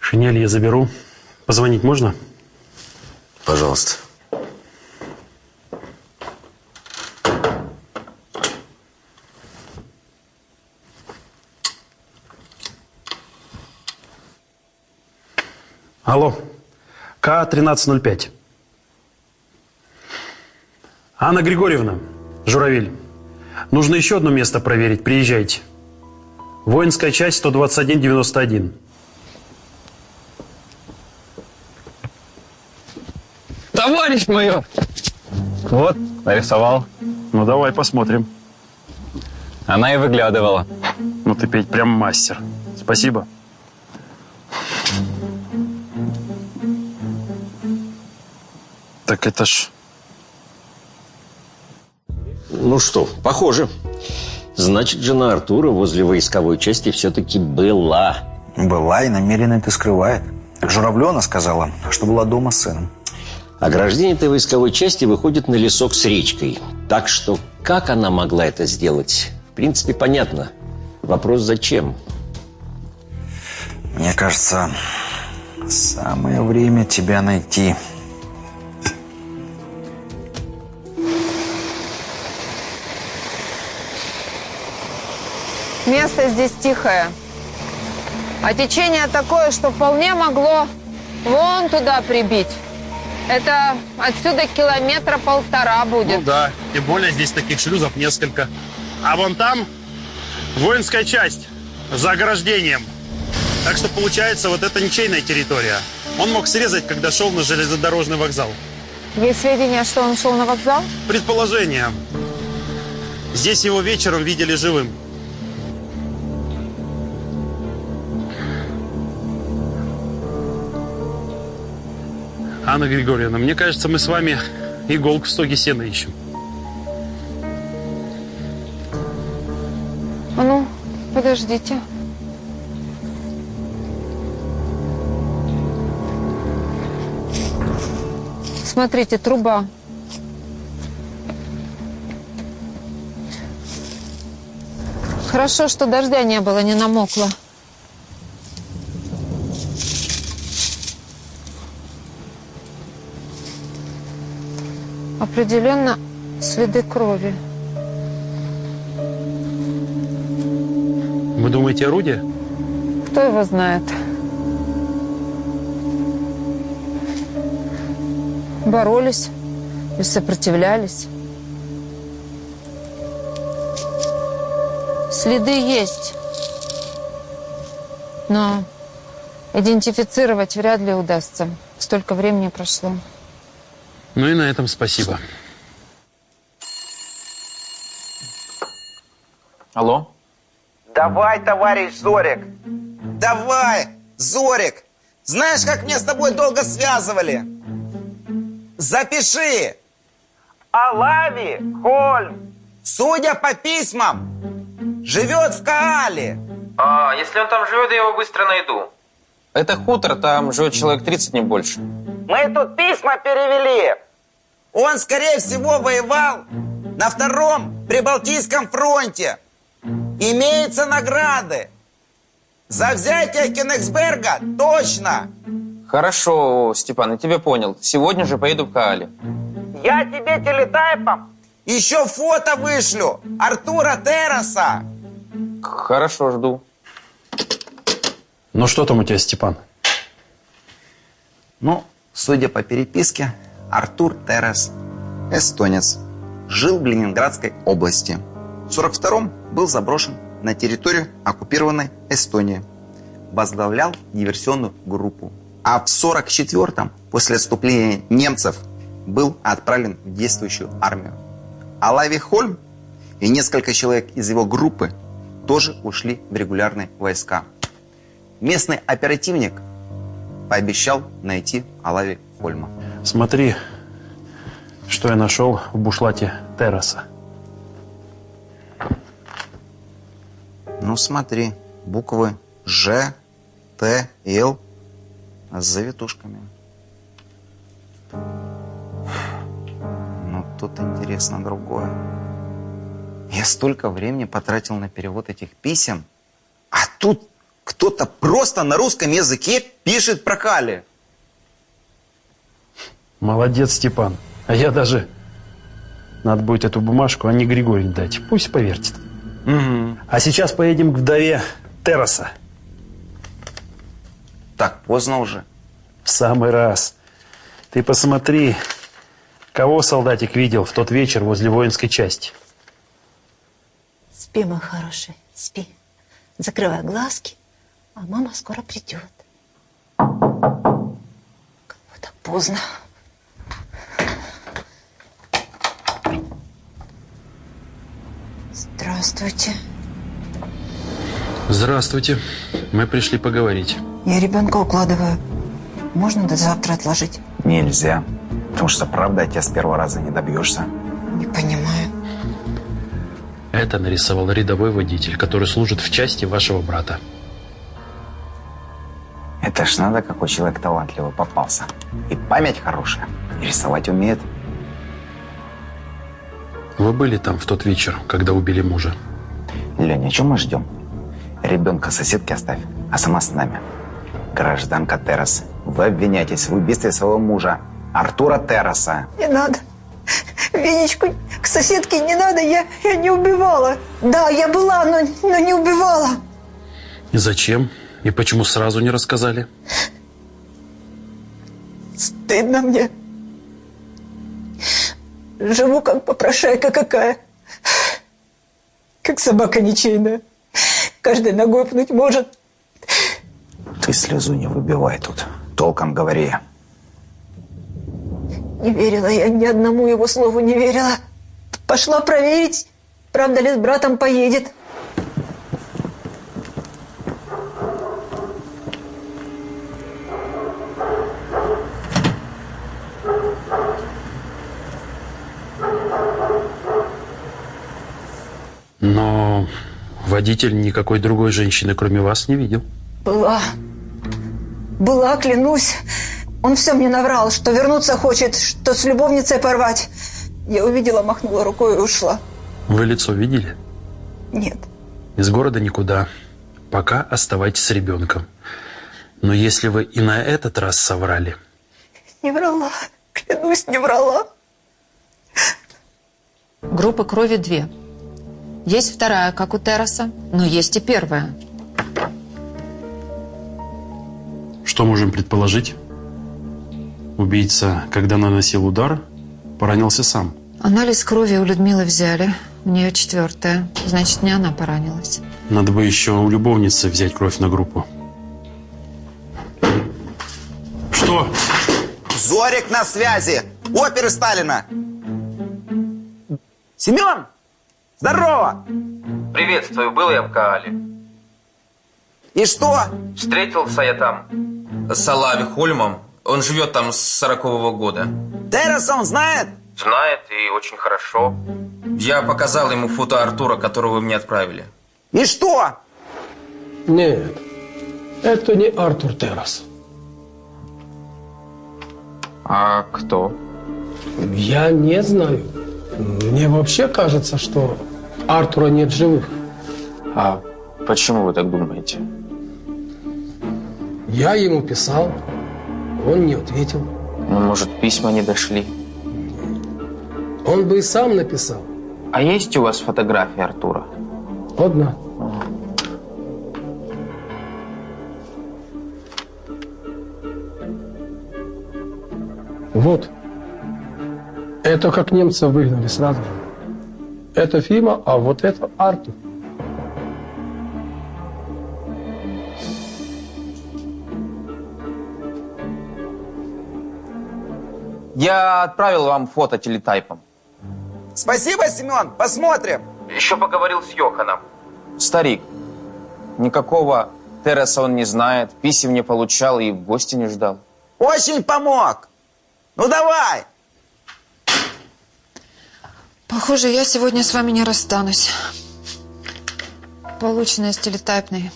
Шинель я заберу. Позвонить можно? Пожалуйста. Алло, К-1305. Анна Григорьевна, Журавель, нужно еще одно место проверить, приезжайте. Воинская часть 121-91. Товарищ майор! Вот, нарисовал. Ну, давай посмотрим. Она и выглядывала. Ну, ты, Петь, прям мастер. Спасибо. Так это ж... Ну что, похоже. Значит, жена Артура возле войсковой части все-таки была. Была и намеренно это скрывает. Журавлена сказала, что была дома с сыном. Ограждение этой войсковой части выходит на лесок с речкой. Так что как она могла это сделать? В принципе, понятно. Вопрос зачем? Мне кажется, самое время тебя найти. Место здесь тихое. А течение такое, что вполне могло вон туда прибить. Это отсюда километра полтора будет. Ну да, тем более здесь таких шлюзов несколько. А вон там воинская часть за ограждением. Так что получается, вот это ничейная территория. Он мог срезать, когда шел на железнодорожный вокзал. Есть сведения, что он шел на вокзал? Предположение. Здесь его вечером видели живым. Анна Григорьевна, мне кажется, мы с вами иголку в стоге сена ищем. А ну, подождите. Смотрите, труба. Хорошо, что дождя не было, не намокло. Определенно следы крови. Вы думаете, орудие? Кто его знает? Боролись и сопротивлялись. Следы есть, но идентифицировать вряд ли удастся. Столько времени прошло. Ну и на этом спасибо. Алло? Давай, товарищ Зорик. Давай, Зорик. Знаешь, как меня с тобой долго связывали? Запиши. Алави Хольм. Судя по письмам, живет в Каале. А, если он там живет, я его быстро найду. Это хутор, там живет человек 30, не больше. Мы тут письма перевели. Он, скорее всего, воевал на втором Прибалтийском фронте. Имеются награды. За взятие Кенигсберга точно. Хорошо, Степан, я тебя понял. Сегодня же поеду в Каали. Я тебе телетайпом еще фото вышлю. Артура Терраса. Хорошо, жду. Ну что там у тебя, Степан? Ну, судя по переписке, Артур Террас, эстонец, жил в Ленинградской области. В 42-м был заброшен на территорию оккупированной Эстонии. Возглавлял диверсионную группу. А в 44-м, после отступления немцев, был отправлен в действующую армию. А Лави Хольм и несколько человек из его группы тоже ушли в регулярные войска. Местный оперативник пообещал найти Алави Хольма. Смотри, что я нашел в бушлате терраса. Ну смотри, буквы Ж, Т, Л с завитушками. Ну тут интересно другое. Я столько времени потратил на перевод этих писем, а тут кто-то просто на русском языке пишет про Кали. Молодец, Степан. А я даже... Надо будет эту бумажку Анне Григорьевне дать. Пусть повертит. Угу. А сейчас поедем к вдове Терраса. Так поздно уже. В самый раз. Ты посмотри, кого солдатик видел в тот вечер возле воинской части. Спи, мой хороший, спи. Закрывай глазки, а мама скоро придет. Как так поздно. Здравствуйте. Здравствуйте. Мы пришли поговорить. Я ребенка укладываю. Можно до завтра отложить? Нельзя. Потому что правда от тебя с первого раза не добьешься. Не понимаю. Это нарисовал рядовой водитель, который служит в части вашего брата. Это ж надо, какой человек талантливый попался. И память хорошая. И рисовать умеет. Вы были там в тот вечер, когда убили мужа? Леня, что мы ждем? Ребенка соседки оставь, а сама с нами. Гражданка Террас, вы обвиняетесь в убийстве своего мужа, Артура Терраса. Не надо. Венечку к соседке не надо, я, я не убивала. Да, я была, но, но не убивала. И зачем? И почему сразу не рассказали? Стыдно мне. Живу как попрошайка какая. как собака ничейная. Каждой ногой пнуть может. Ты слезу не выбивай тут. Толком говори. Не верила я ни одному его слову не верила. Пошла проверить, правда ли с братом поедет. Но водитель никакой другой женщины, кроме вас, не видел. Была. Была, клянусь. Он все мне наврал, что вернуться хочет, что с любовницей порвать. Я увидела, махнула рукой и ушла. Вы лицо видели? Нет. Из города никуда. Пока оставайтесь с ребенком. Но если вы и на этот раз соврали, Не врала. Клянусь, не врала. Группы крови две. Есть вторая, как у Терраса, но есть и первая. что можем предположить? Убийца, когда наносил удар, поранился сам. Анализ крови у Людмилы взяли. У нее четвертая. Значит, не она поранилась. Надо бы еще у любовницы взять кровь на группу. Что? Зорик на связи. Оперы Сталина. Семен! Здорово! Приветствую, был я в Каале. И что? Встретился я там с Алави Хольмом. Он живет там с сорокового года. Терраса он знает? Знает и очень хорошо. Я показал ему фото Артура, которого вы мне отправили. И что? Нет, это не Артур Террас. А кто? Я не знаю. Мне вообще кажется, что Артура нет живых. А почему вы так думаете? Я ему писал, он не ответил. Ну, может, письма не дошли? Он бы и сам написал. А есть у вас фотографии Артура? Одна. Вот. Это как немцев выгнали сразу же. Это Фима, а вот это Артур. Я отправил вам фото телетайпом. Спасибо, Семен. Посмотрим. Еще поговорил с Йоханом. Старик, никакого Терраса он не знает, писем не получал и в гости не ждал. Очень помог. Ну давай. Похоже, я сегодня с вами не расстанусь. Полученное с телетайпной.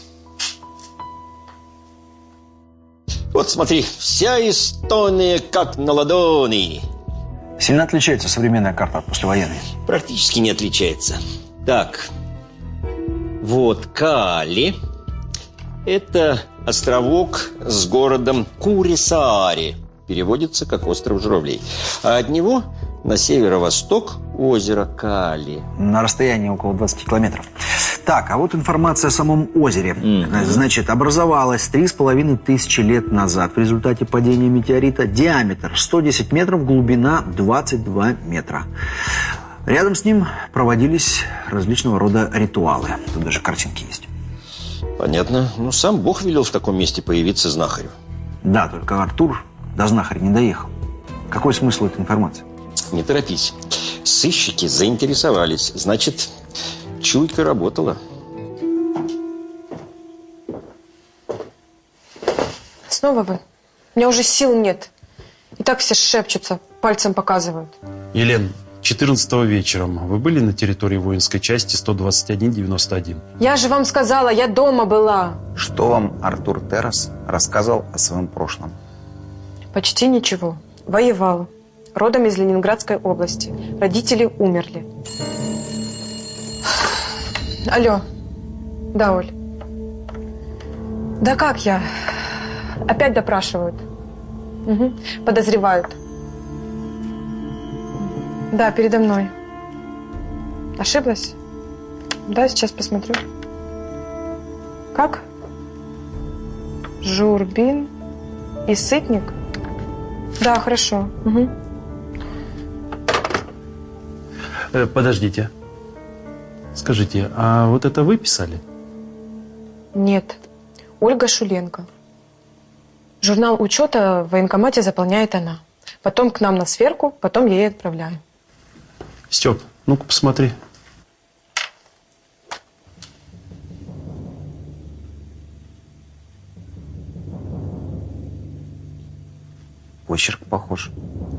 Вот смотри, вся Эстония как на ладони. Сильно отличается современная карта от послевоенной? Практически не отличается. Так, вот Кали. Это островок с городом Курисаари. Переводится как остров журавлей. А от него на северо-восток озеро Кали. На расстоянии около 20 километров. Так, а вот информация о самом озере. Значит, образовалось три с половиной тысячи лет назад в результате падения метеорита. Диаметр 110 метров, глубина 22 метра. Рядом с ним проводились различного рода ритуалы. Тут даже картинки есть. Понятно. Ну, сам Бог велел в таком месте появиться знахарю. Да, только Артур до знахаря не доехал. Какой смысл этой информации? Не торопись. Сыщики заинтересовались. Значит, чуйка работала. Снова вы? У меня уже сил нет. И так все шепчутся, пальцем показывают. Елен, 14 вечером вы были на территории воинской части 121-91? Я же вам сказала, я дома была. Что вам Артур Террас рассказал о своем прошлом? Почти ничего. Воевала. Родом из Ленинградской области. Родители умерли. Алло. Да, Оль. Да как я? Опять допрашивают. Мгм. Подозревают. Да, передо мной. Ошиблась? Да, сейчас посмотрю. Как? Журбин и Сытник? Да, хорошо. Мгм. Э, подождите. Скажите, а вот это вы писали? Нет. Ольга Шуленко. Журнал учета в военкомате заполняет она. Потом к нам на сверку, потом я ей отправляю. Степ, ну-ка посмотри. Почерк похож,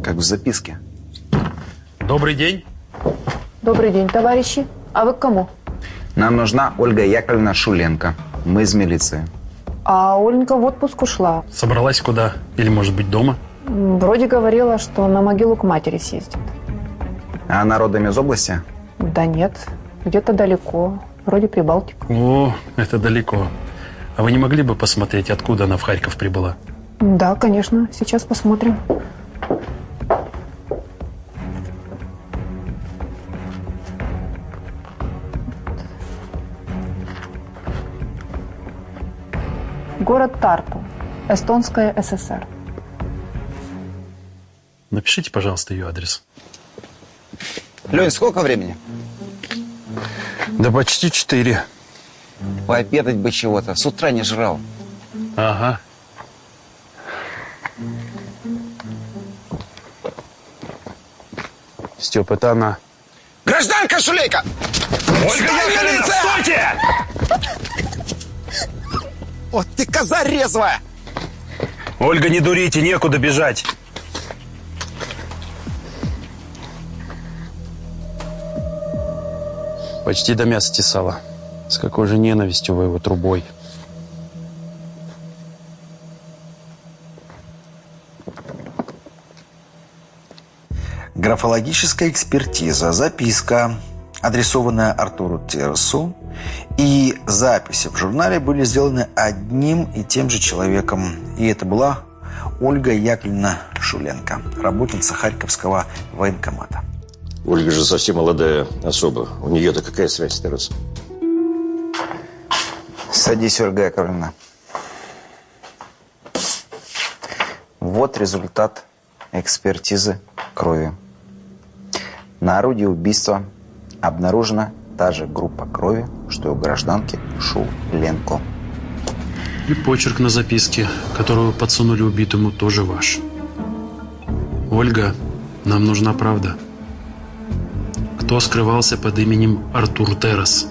как в записке. Добрый день. Добрый день, товарищи. А вы к кому? Нам нужна Ольга Яковлевна Шуленко. Мы из милиции. А Оленька в отпуск ушла. Собралась куда? Или, может быть, дома? Вроде говорила, что на могилу к матери съездит. А она родом из области? Да нет, где-то далеко. Вроде Прибалтика. О, это далеко. А вы не могли бы посмотреть, откуда она в Харьков прибыла? Да, конечно. Сейчас посмотрим. Город Тарту, Эстонская ССР. Напишите, пожалуйста, ее адрес. Лень, сколько времени? Да почти четыре. Пообедать бы чего-то. С утра не жрал. Ага. Степ, это она. Гражданка Шулейка! Ольга Яковлевна, стойте! Вот ты коза резвая! Ольга, не дурите, некуда бежать. Почти до мяса тесала. С какой же ненавистью вы его трубой. Графологическая экспертиза, записка, адресованная Артуру Терсу, и записи в журнале были сделаны одним и тем же человеком. И это была Ольга Яковлевна Шуленко, работница Харьковского военкомата. Ольга же совсем молодая особа. У нее-то какая связь с Тарасом? Садись, Ольга Яковлевна. Вот результат экспертизы крови. На орудии убийства обнаружена та же группа крови, что и у гражданки Шуленко. И почерк на записке, которую подсунули убитому, тоже ваш. Ольга, нам нужна правда. Кто скрывался под именем Артур Террас?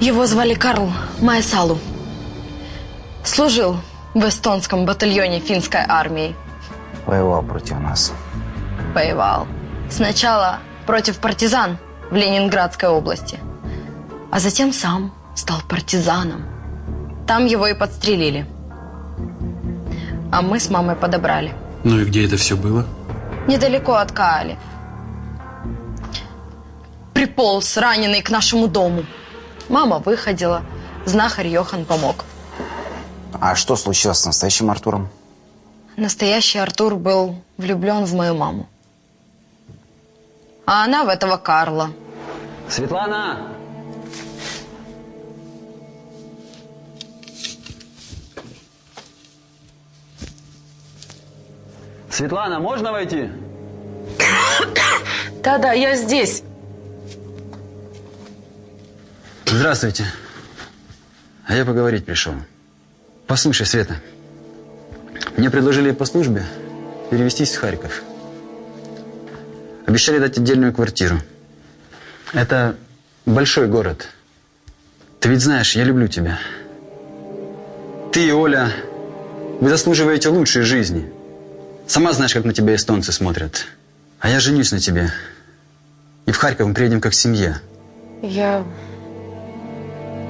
Его звали Карл Майсалу. Служил в эстонском батальоне финской армии. Воевал против нас. Воевал. Сначала против партизан в Ленинградской области, а затем сам стал партизаном. Там его и подстрелили. А мы с мамой подобрали. Ну и где это все было? Недалеко от Каали. Приполз раненый к нашему дому. Мама выходила, знахарь Йохан помог. А что случилось с настоящим Артуром? Настоящий Артур был влюблен в мою маму. А она в этого Карла. Светлана! Светлана, можно войти? Да-да, я здесь. Здравствуйте. А я поговорить пришел. Послушай, Света, мне предложили по службе перевестись в Харьков. Обещали дать отдельную квартиру. Это большой город. Ты ведь знаешь, я люблю тебя. Ты Оля, вы заслуживаете лучшей жизни. Сама знаешь, как на тебя эстонцы смотрят. А я женюсь на тебе. И в Харьков мы приедем как семья. Я...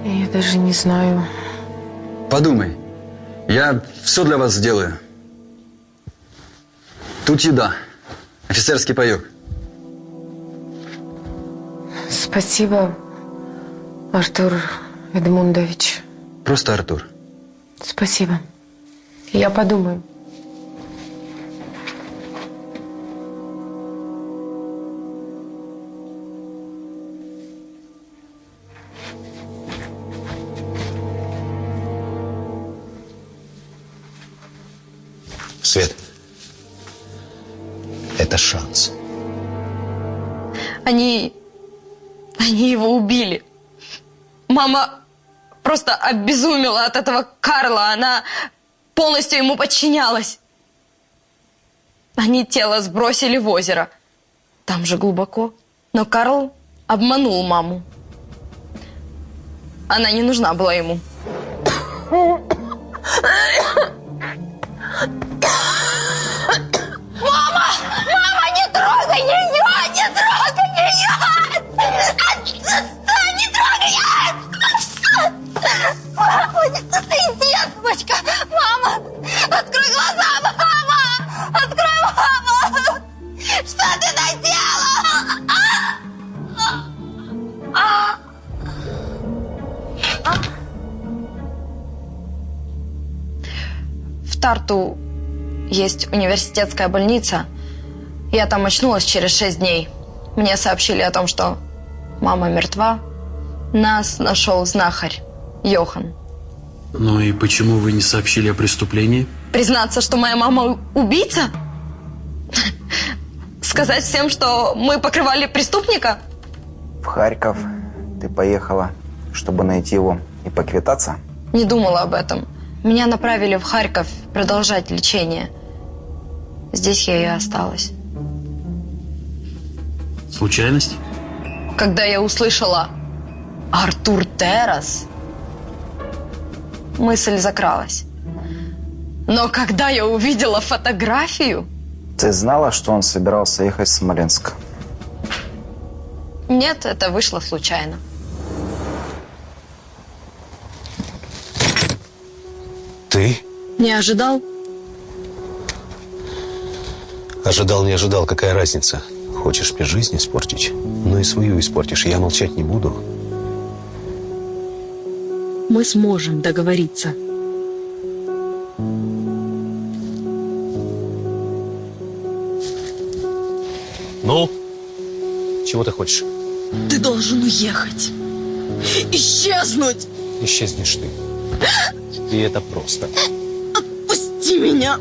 Я даже не знаю. Подумай. Я все для вас сделаю. Тут еда. Офицерский паек. Спасибо, Артур Эдмундович. Просто Артур. Спасибо. Я подумаю. Свет, это шанс. Они... Они его убили. Мама просто обезумела от этого Карла. Она полностью ему подчинялась. Они тело сбросили в озеро. Там же глубоко. Но Карл обманул маму. Она не нужна была ему. Мама! Мама, не трогай ее! Не трогай Открой глаза, мама! Открой, мама! Что ты наделала? В Тарту есть университетская больница. Я там очнулась через шесть дней. Мне сообщили о том, что мама мертва. Нас нашел знахарь Йохан. Ну и почему вы не сообщили о преступлении? Признаться, что моя мама убийца? Сказать всем, что мы покрывали преступника? В Харьков ты поехала, чтобы найти его и поквитаться? Не думала об этом. Меня направили в Харьков продолжать лечение. Здесь я и осталась. Случайность? Когда я услышала Артур Террас, мысль закралась. Но когда я увидела фотографию, Ты знала, что он собирался ехать в Смоленск? нет, это вышло случайно. Ты? Не ожидал? Ожидал, не ожидал, какая разница? Хочешь мне жизнь испортить? Ну и свою испортишь, я молчать не буду. Мы сможем договориться. Ну? Чего ты хочешь? Ты должен уехать. Исчезнуть. Исчезнешь ты. И это просто. Пусти меня.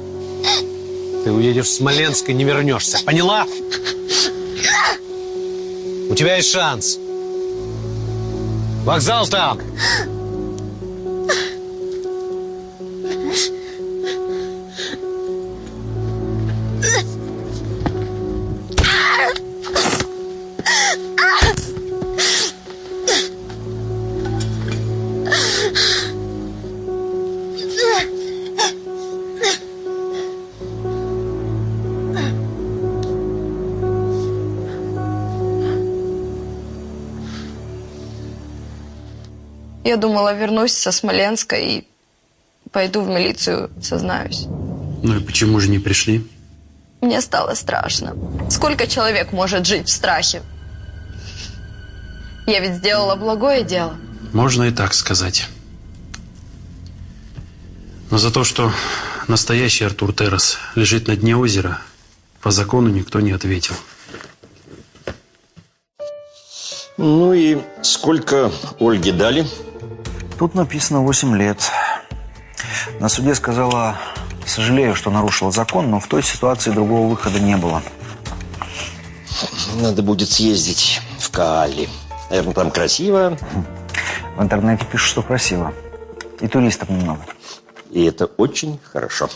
Ты уедешь в Смоленск и не вернешься. Поняла? У тебя есть шанс. Вокзал там. Я думала, вернусь со Смоленска и пойду в милицию, сознаюсь. Ну и почему же не пришли? Мне стало страшно. Сколько человек может жить в страхе? Я ведь сделала благое дело. Можно и так сказать. Но за то, что настоящий Артур Террас лежит на дне озера, по закону никто не ответил. Ну и сколько Ольге дали? Тут написано 8 лет. На суде сказала, сожалею, что нарушила закон, но в той ситуации другого выхода не было. Надо будет съездить в Каали. Наверное, там красиво. В интернете пишут, что красиво. И туристов немного. И это очень хорошо.